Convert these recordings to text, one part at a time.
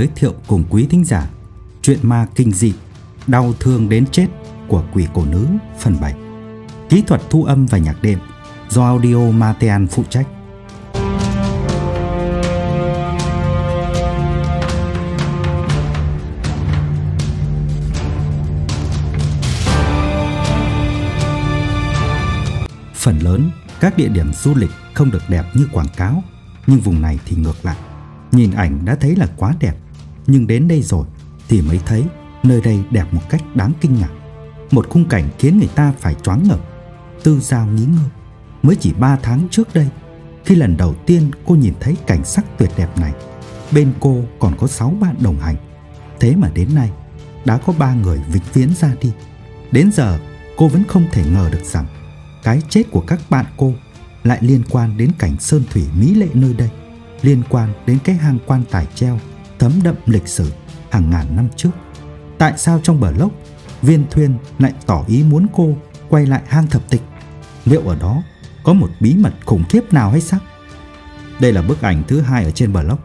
Giới thiệu cùng quý thính giả chuyện ma kinh dị đau thương đến chết của quỷ cổ nữ phần 7. Kỹ thuật thu âm và nhạc đệm do Audio Matean phụ trách. Phần lớn các địa điểm du lịch không được đẹp như quảng cáo, nhưng vùng này thì ngược lại. Nhìn ảnh đã thấy là quá đẹp, nhưng đến đây rồi thì mới thấy nơi đây đẹp một cách đáng kinh ngạc. Một khung cảnh khiến người ta phải choáng ngợp. Tư Giao nghĩ ngơ. Mới chỉ 3 tháng trước đây, khi lần đầu tiên cô nhìn thấy cảnh sắc tuyệt đẹp này, bên cô còn có 6 bạn đồng hành. Thế mà đến nay, đã có ba người vĩnh viễn ra đi. Đến giờ, cô vẫn không thể ngờ được rằng cái chết của các bạn cô lại liên quan đến cảnh sơn thủy mỹ lệ nơi đây, liên quan đến cái hang quan tài treo thấm đậm lịch sử hàng ngàn năm trước. Tại sao trong bờ lốc, Viên Thuyên lại tỏ ý muốn cô quay lại hang thập tịch? Liệu ở đó có một bí mật khủng khiếp nào hay sao? Đây là bức ảnh thứ hai ở trên bờ lốc.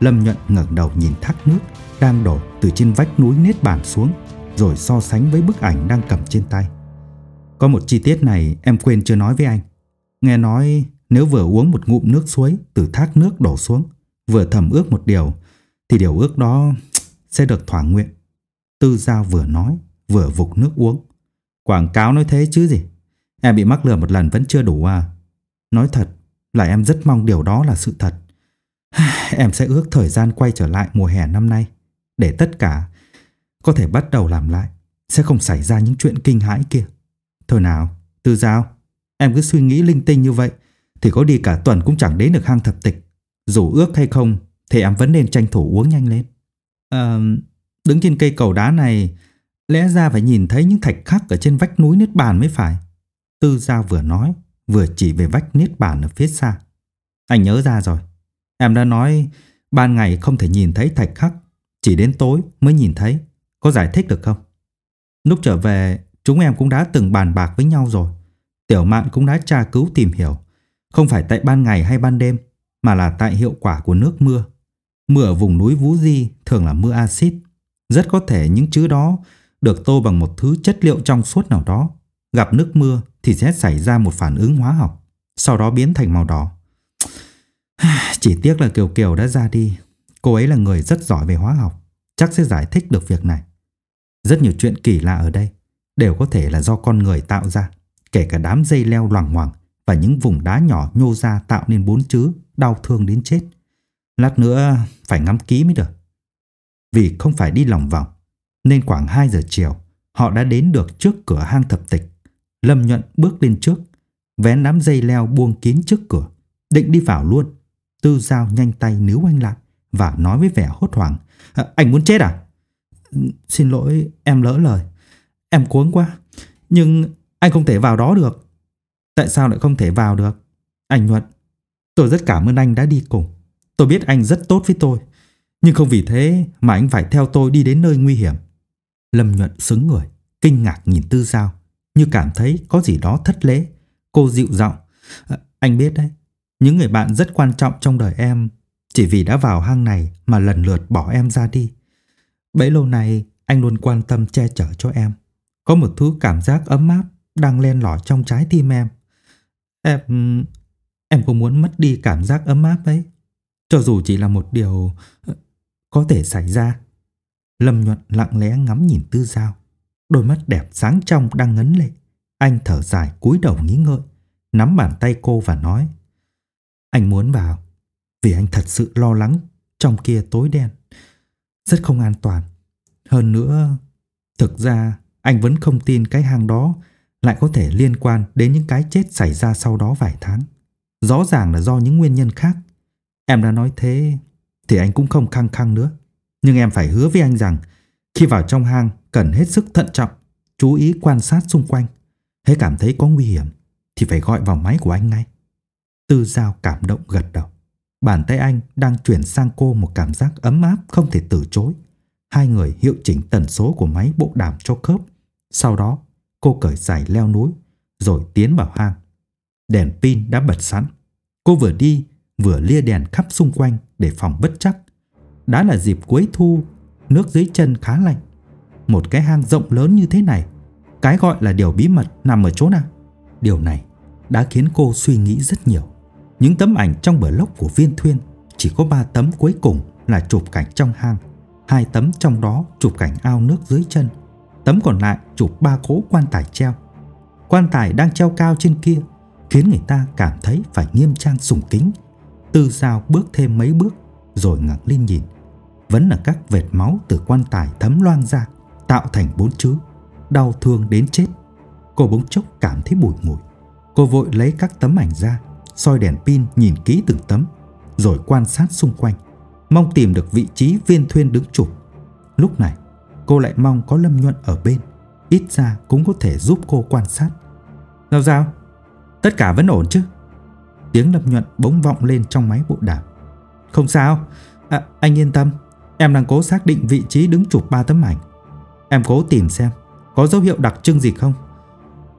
Lâm Nhuận ngẩng đầu nhìn thác nước đang đổ từ trên vách núi nết bàn xuống, rồi so sánh với bức ảnh đang cầm trên tay. Có một chi tiết này em quên chưa nói với anh. Nghe nói nếu vừa uống một ngụm nước suối từ thác nước đổ xuống, vừa thầm ước một điều, thì điều ước đó sẽ được thỏa nguyện. Tư Giao vừa nói, vừa vục nước uống. Quảng cáo nói thế chứ gì. Em bị mắc lừa một lần vẫn chưa đủ à. Nói thật là em rất mong điều đó là sự thật. Em sẽ ước thời gian quay trở lại mùa hè năm nay để tất cả có thể bắt đầu làm lại, sẽ không xảy ra những chuyện kinh hãi kia. Thôi nào, Tư Giao, em cứ suy nghĩ linh tinh như vậy thì có đi cả tuần cũng chẳng đến được hang thập tịch. Dù ước hay không thì em vẫn nên tranh thủ uống nhanh lên. À, đứng trên cây cầu đá này lẽ ra phải nhìn thấy những thạch khắc ở trên vách núi Niết Bàn mới phải. Tư Giao vừa nói vừa chỉ về vách Niết Bàn ở phía xa. Anh nhớ ra rồi. Em đã nói ban ngày không thể nhìn thấy thạch khắc, chỉ đến tối mới nhìn thấy. Có giải thích được không? Lúc trở về Chúng em cũng đã từng bàn bạc với nhau rồi. Tiểu mạn cũng đã tra cứu tìm hiểu. Không phải tại ban ngày hay ban đêm, mà là tại hiệu quả của nước mưa. Mưa ở vùng núi Vũ Di thường là mưa axit. Rất có thể những chữ đó được tô bằng một thứ chất liệu trong suốt nào đó. Gặp nước mưa thì sẽ xảy ra một phản ứng hóa học, sau đó biến thành màu đỏ. Chỉ tiếc là Kiều Kiều đã ra đi. Cô ấy là người rất giỏi về hóa học, chắc sẽ giải thích được việc này. Rất nhiều chuyện kỳ lạ ở đây đều có thể là do con người tạo ra, kể cả đám dây leo loằng ngoằng và những vùng đá nhỏ nhô ra tạo nên bốn chữ đau thương đến chết. Lát nữa phải ngắm kỹ mới được. Vì không phải đi lòng vòng, nên khoảng 2 giờ chiều, họ đã đến được trước cửa hang thập tịch. Lâm Nhuận bước lên trước, vén đám dây leo buông kín trước cửa, định đi vào luôn. Tư Giao nhanh tay níu anh lại và nói với vẻ hốt hoảng. À, anh muốn chết à? Xin lỗi, em lỡ lời. Em cuống quá. Nhưng anh không thể vào đó được. Tại sao lại không thể vào được? Anh Nhuận, tôi rất cảm ơn anh đã đi cùng. Tôi biết anh rất tốt với tôi. Nhưng không vì thế mà anh phải theo tôi đi đến nơi nguy hiểm. Lâm Nhuận xứng người, kinh ngạc nhìn Tư Giao, như cảm thấy có gì đó thất lễ. Cô dịu giọng. À, anh biết đấy, những người bạn rất quan trọng trong đời em chỉ vì đã vào hang này mà lần lượt bỏ em ra đi. Bấy lâu nay anh luôn quan tâm che chở cho em. Có một thứ cảm giác ấm áp đang len lỏi trong trái tim em. Em... Em không muốn mất đi cảm giác ấm áp ấy. Cho dù chỉ là một điều ờ, có thể xảy ra. Lâm Nhuận lặng lẽ ngắm nhìn Tư Giao. Đôi mắt đẹp sáng trong đang ngấn lệ. Anh thở dài cúi đầu nghĩ ngợi, nắm bàn tay cô và nói. Anh muốn vào, vì anh thật sự lo lắng trong kia tối đen. Rất không an toàn. Hơn nữa, thực ra anh vẫn không tin cái hang đó lại có thể liên quan đến những cái chết xảy ra sau đó vài tháng. Rõ ràng là do những nguyên nhân khác. Em đã nói thế thì anh cũng không khăng khăng nữa. Nhưng em phải hứa với anh rằng khi vào trong hang cần hết sức thận trọng, chú ý quan sát xung quanh. Hễ cảm thấy có nguy hiểm thì phải gọi vào máy của anh ngay. Tư Giao cảm động gật đầu. Bàn tay anh đang chuyển sang cô một cảm giác ấm áp không thể từ chối. Hai người hiệu chỉnh tần số của máy bộ đàm cho khớp sau đó, cô cởi giày leo núi, rồi tiến vào hang. Đèn pin đã bật sẵn. Cô vừa đi, vừa lia đèn khắp xung quanh để phòng bất chắc Đã là dịp cuối thu, nước dưới chân khá lạnh. Một cái hang rộng lớn như thế này, cái gọi là điều bí mật nằm ở chỗ nào? Điều này đã khiến cô suy nghĩ rất nhiều. Những tấm ảnh trong blog của Viên Thuyên chỉ có 3 tấm cuối cùng là chụp cảnh trong hang, hai tấm trong đó chụp cảnh ao nước dưới chân, tấm còn lại chụp ba cỗ quan tài treo. Quan tài đang treo cao trên kia khiến người ta cảm thấy phải nghiêm trang sùng kính. Tư Giao bước thêm mấy bước rồi ngẩng lên nhìn, vẫn là các vệt máu từ quan tài thấm loang ra, tạo thành bốn chữ đau thương đến chết. Cô bỗng chốc cảm thấy bụi ngùi. Cô vội lấy các tấm ảnh ra, soi đèn pin nhìn kỹ từng tấm, rồi quan sát xung quanh, mong tìm được vị trí viên thuyên đứng chụp. Lúc này, cô lại mong có Lâm Nhuận ở bên, ít ra cũng có thể giúp cô quan sát. Giao giao, tất cả vẫn ổn chứ? Tiếng Lâm Nhuận bỗng vọng lên trong máy bộ đàm. Không sao, à, anh yên tâm, em đang cố xác định vị trí đứng chụp ba tấm ảnh. Em cố tìm xem có dấu hiệu đặc trưng gì không.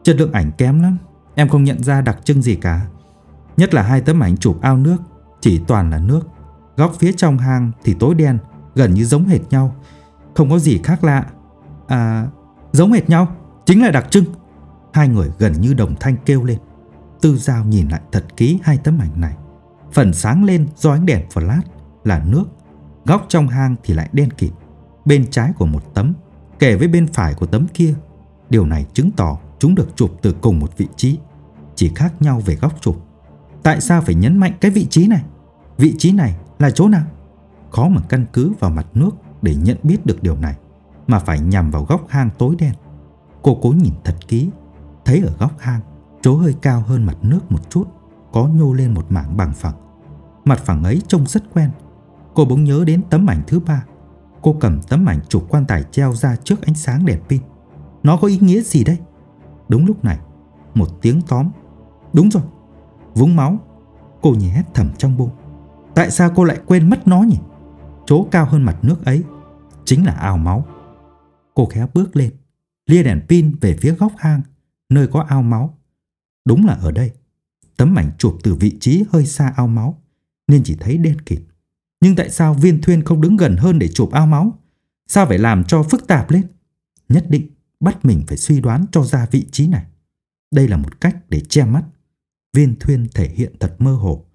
Chất lượng ảnh kém lắm, em không nhận ra đặc trưng gì cả. Nhất là hai tấm ảnh chụp ao nước, chỉ toàn là nước. Góc phía trong hang thì tối đen, gần như giống hệt nhau, không có gì khác lạ. À, giống hệt nhau, chính là đặc trưng. Hai người gần như đồng thanh kêu lên. Tư Giao nhìn lại thật kỹ hai tấm ảnh này. Phần sáng lên do ánh đèn flash là nước, góc trong hang thì lại đen kịt. Bên trái của một tấm, kể với bên phải của tấm kia. Điều này chứng tỏ chúng được chụp từ cùng một vị trí, chỉ khác nhau về góc chụp. Tại sao phải nhấn mạnh cái vị trí này? Vị trí này là chỗ nào? Khó mà căn cứ vào mặt nước để nhận biết được điều này, mà phải nhằm vào góc hang tối đen. Cô cố nhìn thật kỹ, thấy ở góc hang, chỗ hơi cao hơn mặt nước một chút, có nhô lên một mảng bằng phẳng. Mặt phẳng ấy trông rất quen. Cô bỗng nhớ đến tấm ảnh thứ ba. Cô cầm tấm ảnh chụp quan tài treo ra trước ánh sáng đèn pin. Nó có ý nghĩa gì đây? Đúng lúc này, một tiếng tóm. Đúng rồi, vúng máu. Cô nhỉ hét thầm trong bụng. Tại sao cô lại quên mất nó nhỉ? Chỗ cao hơn mặt nước ấy chính là ao máu. Cô khéo bước lên, lia đèn pin về phía góc hang, nơi có ao máu. Đúng là ở đây. Tấm ảnh chụp từ vị trí hơi xa ao máu, nên chỉ thấy đen kịt. Nhưng tại sao viên thuyên không đứng gần hơn để chụp ao máu? Sao phải làm cho phức tạp lên? Nhất định bắt mình phải suy đoán cho ra vị trí này. Đây là một cách để che mắt. Viên thuyên thể hiện thật mơ hồ.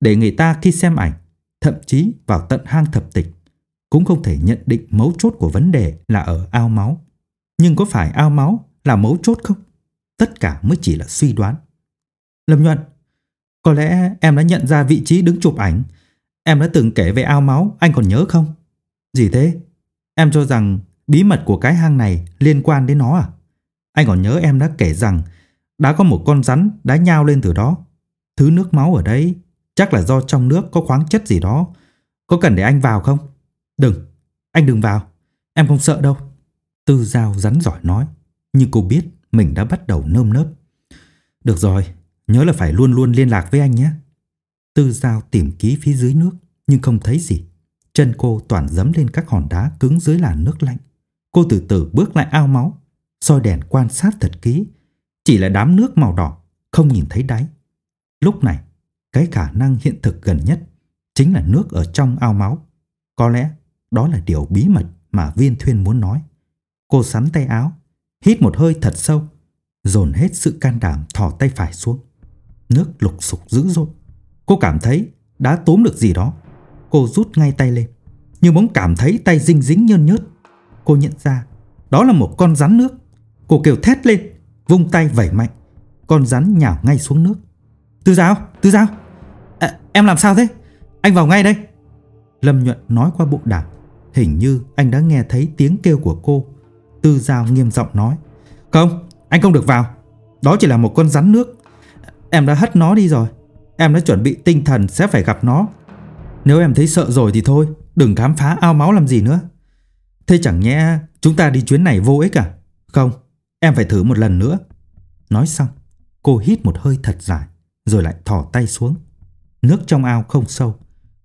Để người ta khi xem ảnh, thậm chí vào tận hang thập tịch, cũng không thể nhận định mấu chốt của vấn đề là ở ao máu. Nhưng có phải ao máu là mấu chốt không? Tất cả mới chỉ là suy đoán. Lâm Nhuận, có lẽ em đã nhận ra vị trí đứng chụp ảnh. Em đã từng kể về ao máu, anh còn nhớ không? Gì thế? Em cho rằng bí mật của cái hang này liên quan đến nó à? Anh còn nhớ em đã kể rằng đã có một con rắn đã nhao lên từ đó. Thứ nước máu ở đấy chắc là do trong nước có khoáng chất gì đó. Có cần để anh vào không? Đừng, anh đừng vào. Em không sợ đâu. Tư Giao rắn giỏi nói. Nhưng cô biết mình đã bắt đầu nơm nớp. Được rồi, nhớ là phải luôn luôn liên lạc với anh nhé. Tư Giao tìm ký phía dưới nước nhưng không thấy gì. Chân cô toàn dấm lên các hòn đá cứng dưới làn nước lạnh. Cô từ từ bước lại ao máu, soi đèn quan sát thật kỹ. Chỉ là đám nước màu đỏ, không nhìn thấy đáy. Lúc này, cái khả năng hiện thực gần nhất chính là nước ở trong ao máu. Có lẽ đó là điều bí mật mà viên thuyên muốn nói. Cô sắn tay áo, hít một hơi thật sâu, dồn hết sự can đảm thò tay phải xuống. Nước lục sục dữ dội. Cô cảm thấy đã tóm được gì đó. Cô rút ngay tay lên, nhưng bỗng cảm thấy tay dinh dính nhơn nhớt. Cô nhận ra đó là một con rắn nước. Cô kêu thét lên, vung tay vẩy mạnh. Con rắn nhào ngay xuống nước. Tư Giao, Tư Giao, à, em làm sao thế? Anh vào ngay đây. Lâm Nhuận nói qua bộ đàm. Hình như anh đã nghe thấy tiếng kêu của cô. Tư Giao nghiêm giọng nói. Không, anh không được vào. Đó chỉ là một con rắn nước. Em đã hất nó đi rồi. Em đã chuẩn bị tinh thần sẽ phải gặp nó. Nếu em thấy sợ rồi thì thôi, đừng khám phá ao máu làm gì nữa. Thế chẳng nhẽ chúng ta đi chuyến này vô ích à? Không, em phải thử một lần nữa. Nói xong, cô hít một hơi thật dài, rồi lại thò tay xuống. Nước trong ao không sâu,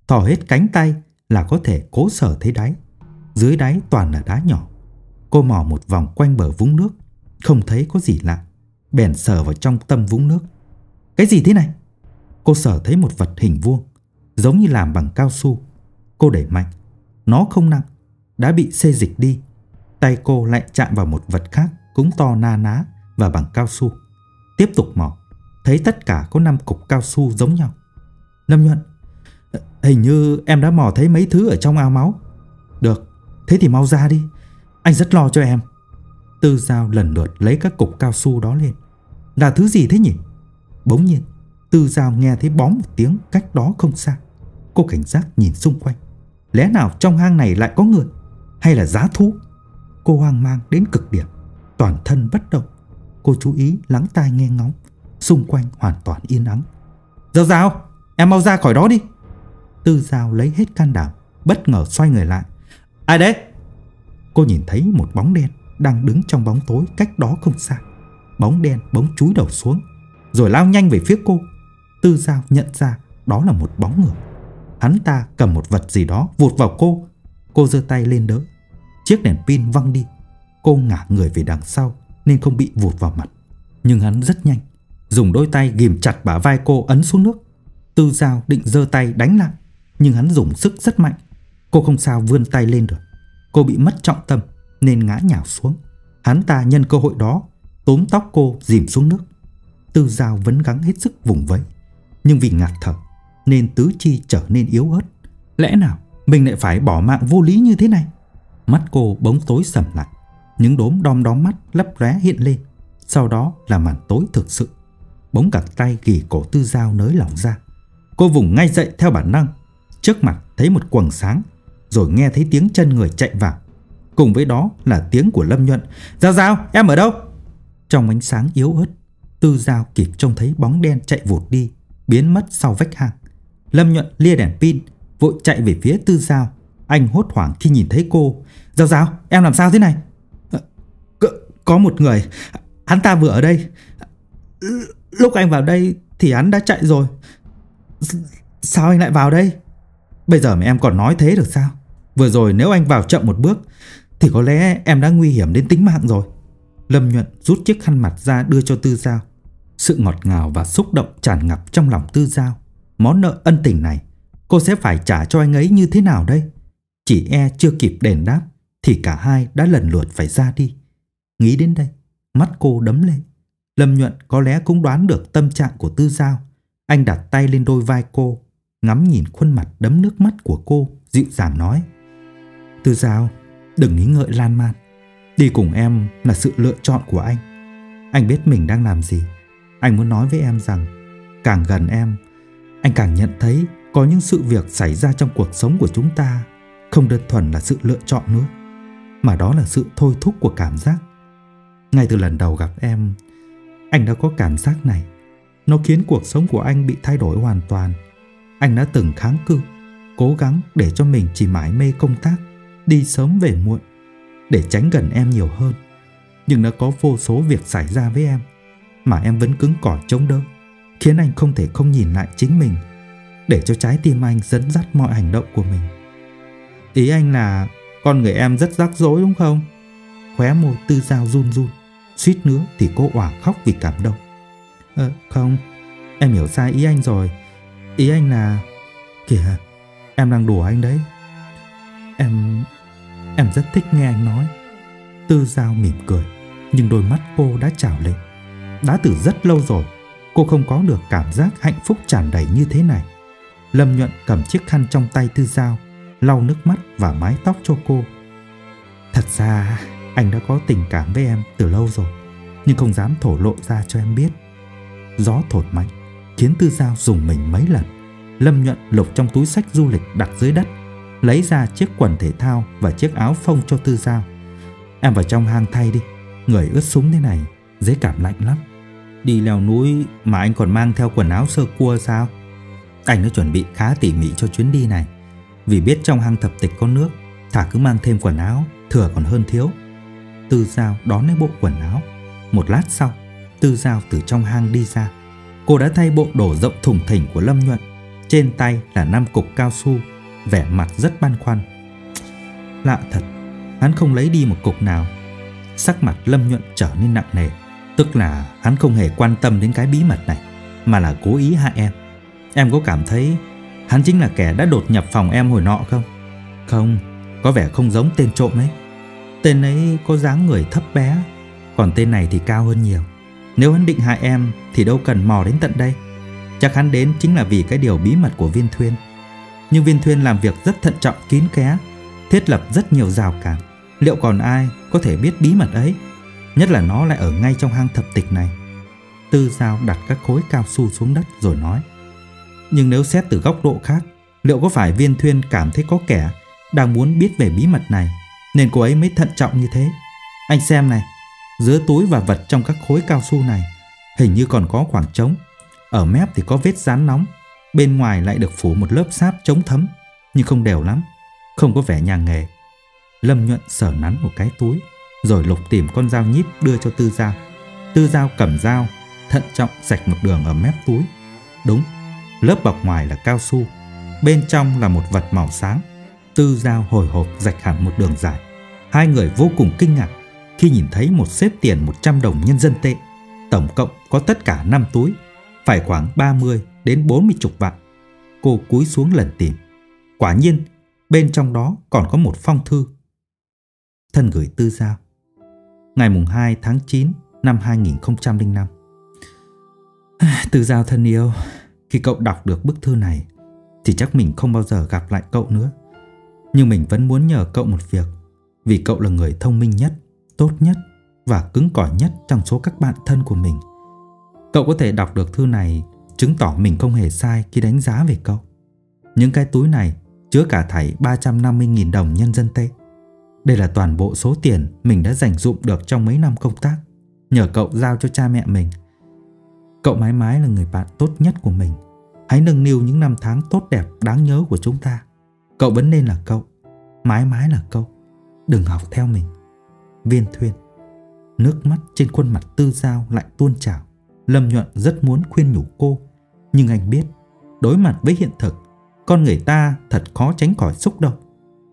thò hết cánh tay là có thể cố sở thấy đáy. Dưới đáy toàn là đá nhỏ. Cô mò một vòng quanh bờ vũng nước, không thấy có gì lạ. Bèn sờ vào trong tâm vũng nước. Cái gì thế này? Cô sờ thấy một vật hình vuông, giống như làm bằng cao su. Cô đẩy mạnh, Nó không nặng, đã bị xê dịch đi. Tay cô lại chạm vào một vật khác cũng to na ná và bằng cao su. Tiếp tục mò, thấy tất cả có 5 cục cao su giống nhau. Lâm Nhuận, hình như em đã mò thấy mấy thứ ở trong ao máu. Được, thế thì mau ra đi. Anh rất lo cho em. Tư Giao lần lượt lấy các cục cao su đó lên. Là thứ gì thế nhỉ? Bỗng nhiên, Tư Giao nghe thấy bóng một tiếng cách đó không xa. Cô cảnh giác nhìn xung quanh. Lẽ nào trong hang này lại có người? Hay là giá thú? Cô hoang mang đến cực điểm. Toàn thân bất động. Cô chú ý lắng tai nghe ngóng. Xung quanh hoàn toàn yên ắng. Giao Giao, em mau ra khỏi đó đi. Tư Giao lấy hết can đảm, bất ngờ xoay người lại. Ai đấy? Cô nhìn thấy một bóng đen đang đứng trong bóng tối cách đó không xa. Bóng đen bỗng chúi đầu xuống, rồi lao nhanh về phía cô. Tư Giao nhận ra đó là một bóng người. Hắn ta cầm một vật gì đó vụt vào cô. Cô giơ tay lên đỡ. Chiếc đèn pin văng đi. Cô ngả người về đằng sau nên không bị vụt vào mặt. Nhưng hắn rất nhanh, dùng đôi tay ghim chặt bả vai cô ấn xuống nước. Tư Giao định giơ tay đánh lại, nhưng hắn dùng sức rất mạnh. Cô không sao vươn tay lên được. Cô bị mất trọng tâm nên ngã nhào xuống. Hắn ta nhân cơ hội đó tóm tóc cô dìm xuống nước. Tư Giao vẫn gắng hết sức vùng vẫy, nhưng vì ngạt thở nên tứ chi trở nên yếu ớt. Lẽ nào mình lại phải bỏ mạng vô lý như thế này? Mắt cô bỗng tối sầm lại, những đốm đom đóm mắt lấp lóe hiện lên. Sau đó là màn tối thực sự. Bỗng cả tay gỉ cổ Tư Giao nới lỏng ra. Cô vùng ngay dậy theo bản năng. Trước mặt thấy một quầng sáng, rồi nghe thấy tiếng chân người chạy vào. Cùng với đó là tiếng của Lâm Nhuận. Giao Giao, em ở đâu? Trong ánh sáng yếu ớt, Tư Giao kịp trông thấy bóng đen chạy vụt đi, biến mất sau vách hang. Lâm Nhuận lia đèn pin, vội chạy về phía Tư Giao. Anh hốt hoảng khi nhìn thấy cô. Giao Giao, em làm sao thế này? Ờ, C có một người, hắn ta vừa ở đây. Lúc anh vào đây thì hắn đã chạy rồi. Sao anh lại vào đây? Bây giờ mà em còn nói thế được sao? Vừa rồi nếu anh vào chậm một bước thì có lẽ em đã nguy hiểm đến tính mạng rồi. Lâm Nhuận rút chiếc khăn mặt ra đưa cho Tư Giao. Sự ngọt ngào và xúc động tràn ngập trong lòng Tư Giao. Món nợ ân tình này, cô sẽ phải trả cho anh ấy như thế nào đây? Chỉ e chưa kịp đền đáp, thì cả hai đã lần lượt phải ra đi. Nghĩ đến đây, mắt cô đấm lên. Lâm Nhuận có lẽ cũng đoán được tâm trạng của Tư Giao. Anh đặt tay lên đôi vai cô, ngắm nhìn khuôn mặt đấm nước mắt của cô, dịu dàng nói. Tư Giao, đừng nghĩ ngợi lan man. Đi cùng em là sự lựa chọn của anh. Anh biết mình đang làm gì. Anh muốn nói với em rằng, càng gần em, anh càng nhận thấy có những sự việc xảy ra trong cuộc sống của chúng ta không đơn thuần là sự lựa chọn nữa, mà đó là sự thôi thúc của cảm giác. Ngay từ lần đầu gặp em, anh đã có cảm giác này. Nó khiến cuộc sống của anh bị thay đổi hoàn toàn. Anh đã từng kháng cự, cố gắng để cho mình chỉ mãi mê công tác, đi sớm về muộn, để tránh gần em nhiều hơn. Nhưng đã có vô số việc xảy ra với em, mà em vẫn cứng cỏi chống đỡ, khiến anh không thể không nhìn lại chính mình, để cho trái tim anh dẫn dắt mọi hành động của mình. Ý anh là con người em rất rắc rối đúng không? Khóe môi tư dao run run, suýt nữa thì cô òa khóc vì cảm động. Ờ, không, em hiểu sai ý anh rồi. Ý anh là... Kìa, em đang đùa anh đấy. Em... em rất thích nghe anh nói. Tư Giao mỉm cười, nhưng đôi mắt cô đã trào lên. Đã từ rất lâu rồi, cô không có được cảm giác hạnh phúc tràn đầy như thế này. Lâm Nhuận cầm chiếc khăn trong tay Tư Giao, lau nước mắt và mái tóc cho cô. Thật ra, anh đã có tình cảm với em từ lâu rồi, nhưng không dám thổ lộ ra cho em biết. Gió thổi mạnh, khiến Tư Giao dùng mình mấy lần. Lâm Nhuận lục trong túi sách du lịch đặt dưới đất, lấy ra chiếc quần thể thao và chiếc áo phông cho Tư Giao. Em vào trong hang thay đi, người ướt súng thế này, dễ cảm lạnh lắm. Đi leo núi mà anh còn mang theo quần áo sơ cua sao? Anh đã chuẩn bị khá tỉ mỉ cho chuyến đi này. Vì biết trong hang thập tịch có nước, thả cứ mang thêm quần áo, thừa còn hơn thiếu. Tư Giao đón lấy bộ quần áo. Một lát sau, Tư Giao từ trong hang đi ra. Cô đã thay bộ đồ rộng thùng thình của Lâm Nhuận. Trên tay là năm cục cao su, vẻ mặt rất băn khoăn. Lạ thật, hắn không lấy đi một cục nào. Sắc mặt Lâm Nhuận trở nên nặng nề. Tức là hắn không hề quan tâm đến cái bí mật này, mà là cố ý hại em. Em có cảm thấy hắn chính là kẻ đã đột nhập phòng em hồi nọ không? Không, Có vẻ không giống tên trộm ấy Tên ấy có dáng người thấp bé Còn tên này thì cao hơn nhiều Nếu hắn định hại em Thì đâu cần mò đến tận đây Chắc hắn đến chính là vì cái điều bí mật của viên thuyên nhưng viên thuyên làm việc rất thận trọng, kín ké Thiết lập rất nhiều rào cản. Liệu còn ai có thể biết bí mật ấy? Nhất là nó lại ở ngay trong hang thập tịch này. Tư Giao đặt các khối cao su xuống đất rồi nói. Nhưng nếu xét từ góc độ khác, Liệu có phải viên thuyên cảm thấy có kẻ Đang muốn biết về bí mật này, Nên cô ấy mới thận trọng như thế? Anh xem này, Giữa túi và vật trong các khối cao su này Hình như còn có khoảng trống. Ở mép thì có vết dán nóng Bên ngoài lại được phủ một lớp sáp chống thấm Nhưng không đều lắm Không có vẻ nhà nghề. Lâm nhuận sở nắn một cái túi Rồi lục tìm con dao nhíp đưa cho tư giao. Tư giao cầm dao Thận trọng sạch một đường ở mép túi. Đúng, lớp bọc ngoài là cao su Bên trong là một vật màu sáng. Tư giao hồi hộp rạch hẳn một đường dài. Hai người vô cùng kinh ngạc Khi nhìn thấy một xếp tiền 100 đồng nhân dân tệ Tổng cộng có tất cả 5 túi Phải khoảng 30 đến 40 chục vạn. Cô cúi xuống lần tìm. Quả nhiên, bên trong đó còn có một phong thư. Thân gửi tư giao. Ngày mùng 2 tháng 9 năm 2005 Tư giao thân yêu, Khi cậu đọc được bức thư này, Thì chắc mình không bao giờ gặp lại cậu nữa. Nhưng mình vẫn muốn nhờ cậu một việc, Vì cậu là người thông minh nhất, Tốt nhất Và cứng cỏi nhất trong số các bạn thân của mình. Cậu có thể đọc được thư này Chứng tỏ mình không hề sai khi đánh giá về cậu Những cái túi này chứa cả thảy 350.000 đồng nhân dân tệ đây là toàn bộ số tiền mình đã dành dụng được trong mấy năm công tác, nhờ cậu giao cho cha mẹ mình. Cậu mãi mãi là người bạn tốt nhất của mình. Hãy nâng niu những năm tháng tốt đẹp đáng nhớ của chúng ta. Cậu vẫn nên là cậu, mãi mãi là cậu. Đừng học theo mình. Viên Thuyên Nước mắt trên khuôn mặt tư giao lại tuôn trào. Lâm Nhuận rất muốn khuyên nhủ cô, nhưng anh biết, đối mặt với hiện thực, con người ta thật khó tránh khỏi xúc động.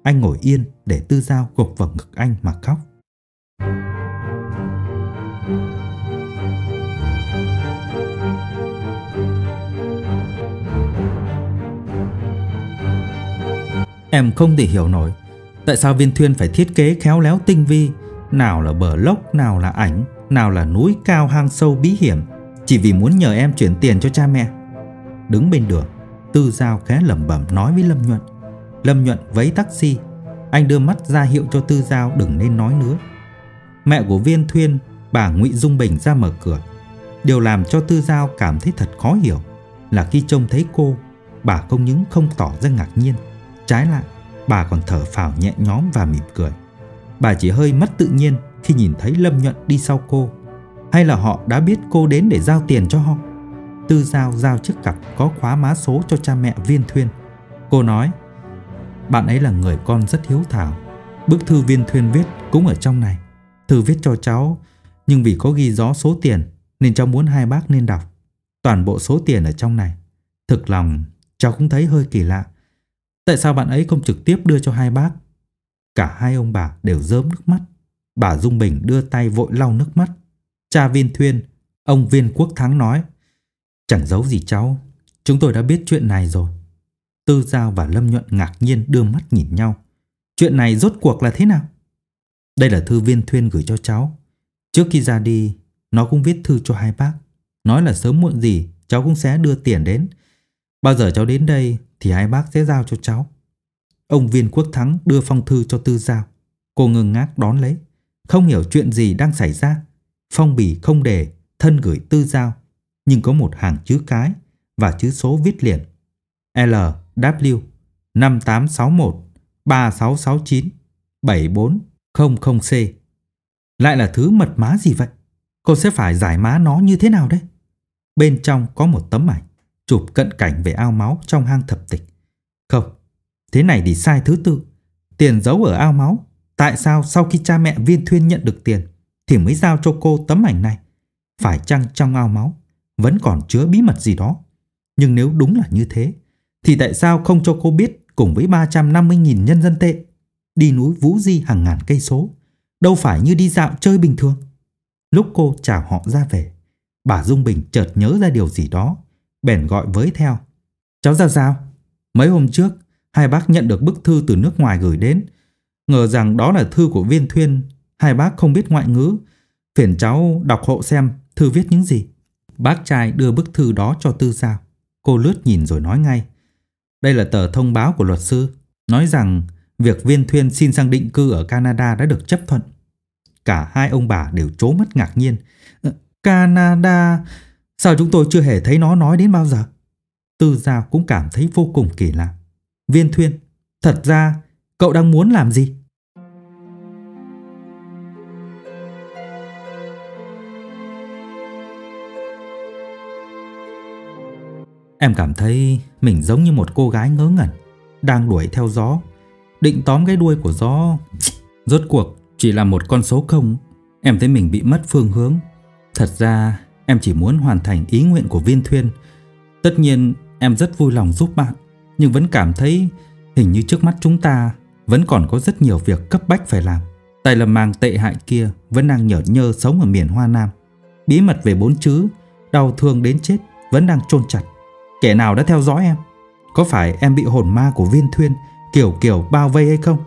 Anh ngồi yên để Tư Giao gục vào ngực anh mà khóc. Em không thể hiểu nổi Tại sao viên thuyên phải thiết kế khéo léo tinh vi Nào là bờ lốc, nào là ảnh Nào là núi cao hang sâu bí hiểm Chỉ vì muốn nhờ em chuyển tiền cho cha mẹ Đứng bên đường Tư Giao khẽ lẩm bẩm nói với Lâm Nhuận Lâm Nhuận vấy taxi anh đưa mắt ra hiệu cho Tư Giao đừng nên nói nữa. Mẹ của Viên Thuyên, bà Ngụy Dung Bình ra mở cửa. Điều làm cho Tư Giao cảm thấy thật khó hiểu là khi trông thấy cô, bà không những không tỏ ra ngạc nhiên, trái lại, bà còn thở phào nhẹ nhõm và mỉm cười. Bà chỉ hơi mất tự nhiên khi nhìn thấy Lâm Nhuận đi sau cô, hay là họ đã biết cô đến để giao tiền cho họ. Tư Giao giao chiếc cặp có khóa mã số cho cha mẹ Viên Thuyên. Cô nói, bạn ấy là người con rất hiếu thảo. Bức thư viên thuyên viết cũng ở trong này. Thư viết cho cháu, nhưng vì có ghi rõ số tiền nên cháu muốn hai bác nên đọc. Toàn bộ số tiền ở trong này. Thực lòng, cháu cũng thấy hơi kỳ lạ. Tại sao bạn ấy không trực tiếp đưa cho hai bác? Cả hai ông bà đều rớm nước mắt. Bà Dung Bình đưa tay vội lau nước mắt. Cha viên thuyên, ông viên quốc thắng nói. Chẳng giấu gì cháu, chúng tôi đã biết chuyện này rồi. Tư Giao và Lâm Nhuận ngạc nhiên đưa mắt nhìn nhau. Chuyện này rốt cuộc là thế nào? Đây là thư viên Thuyên gửi cho cháu. Trước khi ra đi, nó cũng viết thư cho hai bác. Nói là sớm muộn gì cháu cũng sẽ đưa tiền đến. Bao giờ cháu đến đây thì hai bác sẽ giao cho cháu. Ông viên quốc thắng đưa phong thư cho Tư Giao. Cô ngừng ngác đón lấy. Không hiểu chuyện gì đang xảy ra. Phong bì không để, thân gửi Tư Giao. Nhưng có một hàng chữ cái và chữ số viết liền. L W 5861 3669 7400C. Lại là thứ mật má gì vậy? Cô sẽ phải giải má nó như thế nào đấy? Bên trong có một tấm ảnh chụp cận cảnh về ao máu trong hang thập tịch. Không, thế này thì sai thứ tự. Tiền giấu ở ao máu. Tại sao sau khi cha mẹ viên thuyên nhận được tiền thì mới giao cho cô tấm ảnh này? Phải chăng trong ao máu vẫn còn chứa bí mật gì đó? Nhưng nếu đúng là như thế thì tại sao không cho cô biết cùng với 350.000 nhân dân tệ đi núi Vũ Di hàng ngàn cây số, đâu phải như đi dạo chơi bình thường. Lúc cô chào họ ra về, bà Dung Bình chợt nhớ ra điều gì đó, bèn gọi với theo. Cháu ra sao? Mấy hôm trước, hai bác nhận được bức thư từ nước ngoài gửi đến. Ngờ rằng đó là thư của viên thuyên Hai bác không biết ngoại ngữ Phiền cháu đọc hộ xem thư viết những gì Bác trai đưa bức thư đó cho Tư Giao. Cô lướt nhìn rồi nói ngay. Đây là tờ thông báo của luật sư, Nói rằng việc viên thuyên xin sang định cư ở Canada đã được chấp thuận. Cả hai ông bà đều trố mắt ngạc nhiên. Ờ, Canada, Sao chúng tôi chưa hề thấy nó nói đến bao giờ? Tư Giao cũng cảm thấy vô cùng kỳ lạ. Viên thuyên, Thật ra cậu đang muốn làm gì? Em cảm thấy mình giống như một cô gái ngớ ngẩn, đang đuổi theo gió, định tóm cái đuôi của gió. Rốt cuộc chỉ là một con số không, em thấy mình bị mất phương hướng. Thật ra em chỉ muốn hoàn thành ý nguyện của viên thuyên. Tất nhiên em rất vui lòng giúp bạn, nhưng vẫn cảm thấy hình như trước mắt chúng ta vẫn còn có rất nhiều việc cấp bách phải làm. Tài lâm mang tệ hại kia vẫn đang nhở nhơ sống ở miền Hoa Nam. Bí mật về bốn chữ, đau thương đến chết vẫn đang chôn chặt. Kẻ nào đã theo dõi em? Có phải em bị hồn ma của viên thuyên kiểu kiểu bao vây hay không?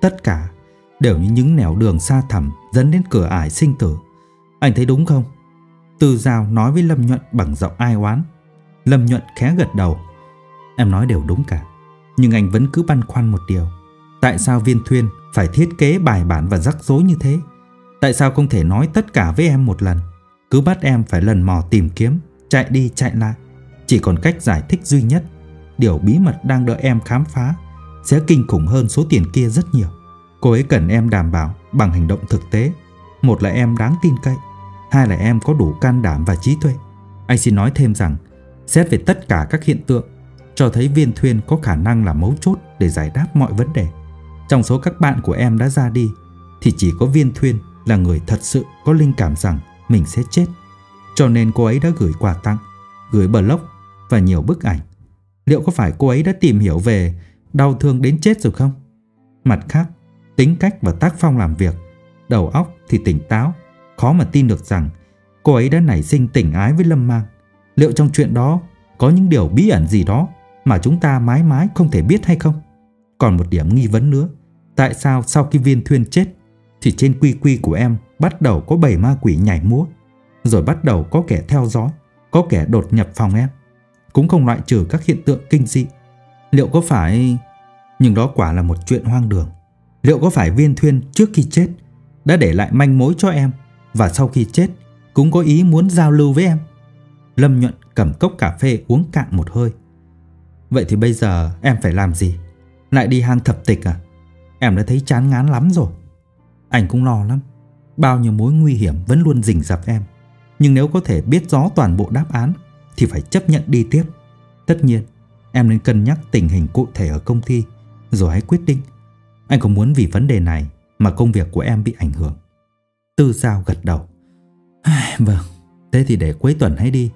Tất cả đều như những nẻo đường xa thẳm dẫn đến cửa ải sinh tử. Anh thấy đúng không? từ Giao nói với Lâm Nhuận bằng giọng ai oán. Lâm Nhuận khẽ gật đầu. Em nói đều đúng cả. Nhưng anh vẫn cứ băn khoăn một điều. Tại sao viên thuyên phải thiết kế bài bản và rắc rối như thế? Tại sao không thể nói tất cả với em một lần? Cứ bắt em phải lần mò tìm kiếm, chạy đi chạy lại. Chỉ còn cách giải thích duy nhất. Điều bí mật đang đợi em khám phá Sẽ kinh khủng hơn số tiền kia rất nhiều. Cô ấy cần em đảm bảo bằng hành động thực tế. Một là em đáng tin cậy, Hai là em có đủ can đảm và trí tuệ. Anh xin nói thêm rằng, Xét về tất cả các hiện tượng, Cho thấy viên thuyên có khả năng là mấu chốt Để giải đáp mọi vấn đề. Trong số các bạn của em đã ra đi, Thì chỉ có viên thuyên là người thật sự có linh cảm rằng mình sẽ chết. Cho nên cô ấy đã gửi quà tặng, Gửi blog và nhiều bức ảnh. Liệu có phải cô ấy đã tìm hiểu về đau thương đến chết rồi không? Mặt khác, tính cách và tác phong làm việc, đầu óc thì tỉnh táo, khó mà tin được rằng cô ấy đã nảy sinh tình ái với Lâm Mang. Liệu trong chuyện đó có những điều bí ẩn gì đó mà chúng ta mãi mãi không thể biết hay không? Còn một điểm nghi vấn nữa, tại sao sau khi viên thuyên chết thì trên quy quy của em bắt đầu có bảy ma quỷ nhảy múa, rồi bắt đầu có kẻ theo dõi, có kẻ đột nhập phòng em cũng không loại trừ các hiện tượng kinh dị. Liệu có phải... Nhưng đó quả là một chuyện hoang đường. Liệu có phải viên thuyên trước khi chết đã để lại manh mối cho em và sau khi chết cũng có ý muốn giao lưu với em? Lâm Nhuận cầm cốc cà phê uống cạn một hơi. Vậy thì bây giờ em phải làm gì? Lại đi hang thập tịch à? Em đã thấy chán ngán lắm rồi. Anh cũng lo lắm. Bao nhiêu mối nguy hiểm vẫn luôn rình rập em. Nhưng nếu có thể biết rõ toàn bộ đáp án thì phải chấp nhận đi tiếp. Tất nhiên, em nên cân nhắc tình hình cụ thể ở công ty rồi hãy quyết định. Anh không muốn vì vấn đề này mà công việc của em bị ảnh hưởng. Tư Giao gật đầu. Vâng, thế thì để cuối tuần hãy đi.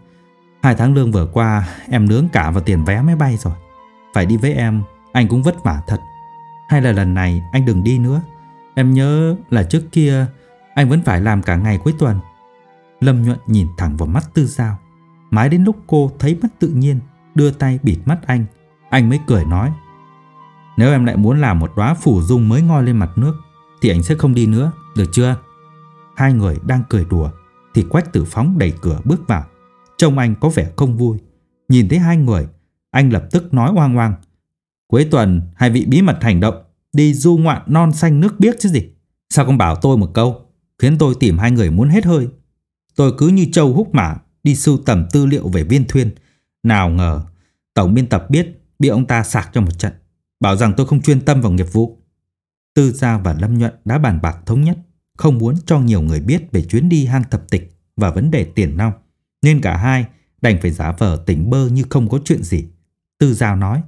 Hai tháng lương vừa qua em nướng cả vào tiền vé máy bay rồi. Phải đi với em, anh cũng vất vả thật. Hay là lần này anh đừng đi nữa. Em nhớ là trước kia anh vẫn phải làm cả ngày cuối tuần. Lâm Nhuận nhìn thẳng vào mắt Tư Giao. Mãi đến lúc cô thấy mất tự nhiên, đưa tay bịt mắt anh, anh mới cười nói. Nếu em lại muốn làm một đóa phủ dung mới ngoi lên mặt nước, thì anh sẽ không đi nữa, được chưa? Hai người đang cười đùa, thì Quách Tử Phóng đẩy cửa bước vào. Trông anh có vẻ không vui. Nhìn thấy hai người, anh lập tức nói oang oang. Cuối tuần, hai vị bí mật hành động, đi du ngoạn non xanh nước biếc chứ gì. Sao không bảo tôi một câu, khiến tôi tìm hai người muốn hết hơi. Tôi cứ như trâu hút mã, đi sưu tầm tư liệu về viên thuyên. Nào ngờ, tổng biên tập biết bị ông ta sạc cho một trận, bảo rằng tôi không chuyên tâm vào nghiệp vụ. Tư Gia và Lâm Nhuận đã bàn bạc thống nhất, không muốn cho nhiều người biết về chuyến đi hang thập tịch và vấn đề tiền nong, nên cả hai đành phải giả vờ tỉnh bơ như không có chuyện gì. Tư Giao nói,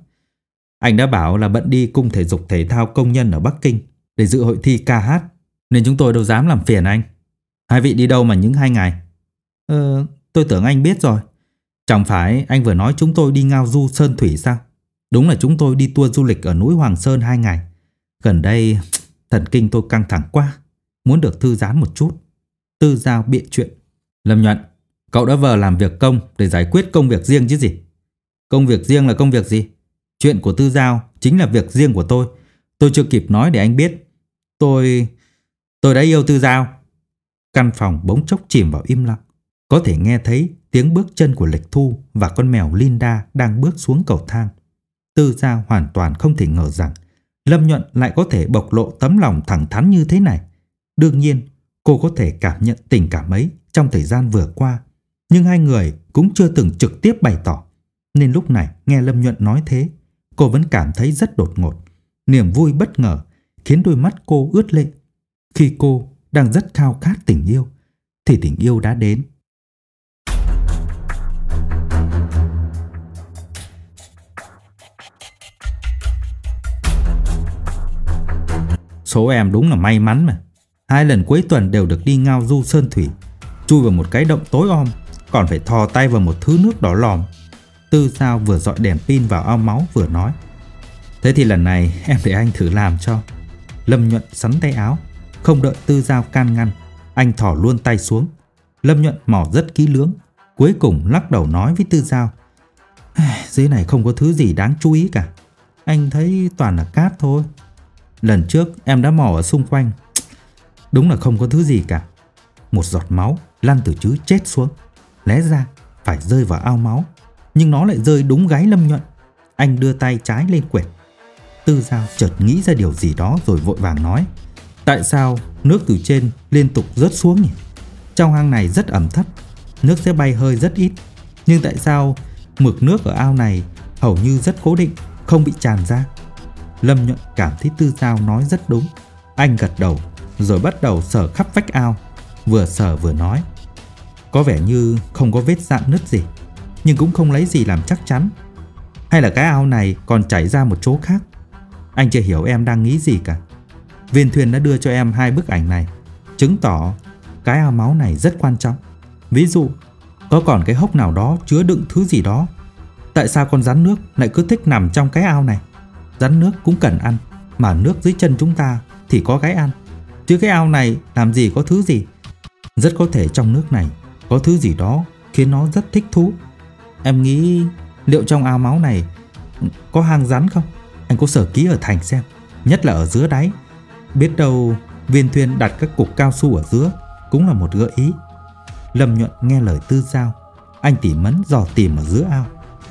anh đã bảo là bận đi cung thể dục thể thao công nhân ở Bắc Kinh để dự hội thi ca hát, nên chúng tôi đâu dám làm phiền anh. Hai vị đi đâu mà những hai ngày? Ờ, Tôi tưởng anh biết rồi. Chẳng phải anh vừa nói chúng tôi đi ngao du Sơn Thủy sao? Đúng là chúng tôi đi tour du lịch ở núi Hoàng Sơn hai ngày. Gần đây, thần kinh tôi căng thẳng quá. Muốn được thư giãn một chút. Tư giao bịa chuyện. Lâm Nhuận, cậu đã vờ làm việc công để giải quyết công việc riêng chứ gì? Công việc riêng là công việc gì? Chuyện của Tư Giao chính là việc riêng của tôi. Tôi chưa kịp nói để anh biết. Tôi... tôi đã yêu Tư Giao. Căn phòng bỗng chốc chìm vào im lặng. Có thể nghe thấy tiếng bước chân của Lịch Thu và con mèo Linda đang bước xuống cầu thang. Tư gia hoàn toàn không thể ngờ rằng Lâm Nhuận lại có thể bộc lộ tấm lòng thẳng thắn như thế này. Đương nhiên, cô có thể cảm nhận tình cảm ấy trong thời gian vừa qua, nhưng hai người cũng chưa từng trực tiếp bày tỏ. Nên lúc này nghe Lâm Nhuận nói thế, cô vẫn cảm thấy rất đột ngột. Niềm vui bất ngờ khiến đôi mắt cô ướt lệ. Khi cô đang rất khao khát tình yêu, thì tình yêu đã đến. Số em đúng là may mắn mà. Hai lần cuối tuần đều được đi ngao du sơn thủy, chui vào một cái động tối om, còn phải thò tay vào một thứ nước đỏ lòm. Tư sao vừa dọi đèn pin vào ao máu vừa nói. Thế thì lần này em để anh thử làm cho. Lâm Nhuận sắn tay áo, không đợi Tư Giao can ngăn, anh thỏ luôn tay xuống. Lâm Nhuận mò rất kỹ lưỡng, cuối cùng lắc đầu nói với Tư Giao. Dưới này không có thứ gì đáng chú ý cả. Anh thấy toàn là cát thôi. Lần trước em đã mò ở xung quanh. Đúng là không có thứ gì cả. Một giọt máu lăn từ chữ chết xuống. Lẽ ra phải rơi vào ao máu. Nhưng nó lại rơi đúng gáy Lâm Nhuận. Anh đưa tay trái lên quẹt. Tư Giao chợt nghĩ ra điều gì đó rồi vội vàng nói. Tại sao nước từ trên liên tục rớt xuống nhỉ? Trong hang này rất ẩm thấp, nước sẽ bay hơi rất ít. Nhưng tại sao mực nước ở ao này hầu như rất cố định, không bị tràn ra? Lâm Nhuận cảm thấy Tư Giao nói rất đúng. Anh gật đầu rồi bắt đầu sờ khắp vách ao, vừa sờ vừa nói. Có vẻ như không có vết dạn nứt gì, nhưng cũng không lấy gì làm chắc chắn. Hay là cái ao này còn chảy ra một chỗ khác? Anh chưa hiểu em đang nghĩ gì cả. Viên thuyền đã đưa cho em hai bức ảnh này, chứng tỏ cái ao máu này rất quan trọng. Ví dụ, có còn cái hốc nào đó chứa đựng thứ gì đó. Tại sao con rắn nước lại cứ thích nằm trong cái ao này? Rắn nước cũng cần ăn, mà nước dưới chân chúng ta thì có cái ăn. Chứ cái ao này làm gì có thứ gì. Rất có thể trong nước này có thứ gì đó khiến nó rất thích thú. Em nghĩ liệu trong ao máu này có hang rắn không? Anh có sở ký ở thành xem, nhất là ở dưới đáy. Biết đâu viên thuyền đặt các cục cao su ở giữa cũng là một gợi ý. Lâm nhuận nghe lời tư giao, anh tỉ mấn dò tìm ở giữa ao.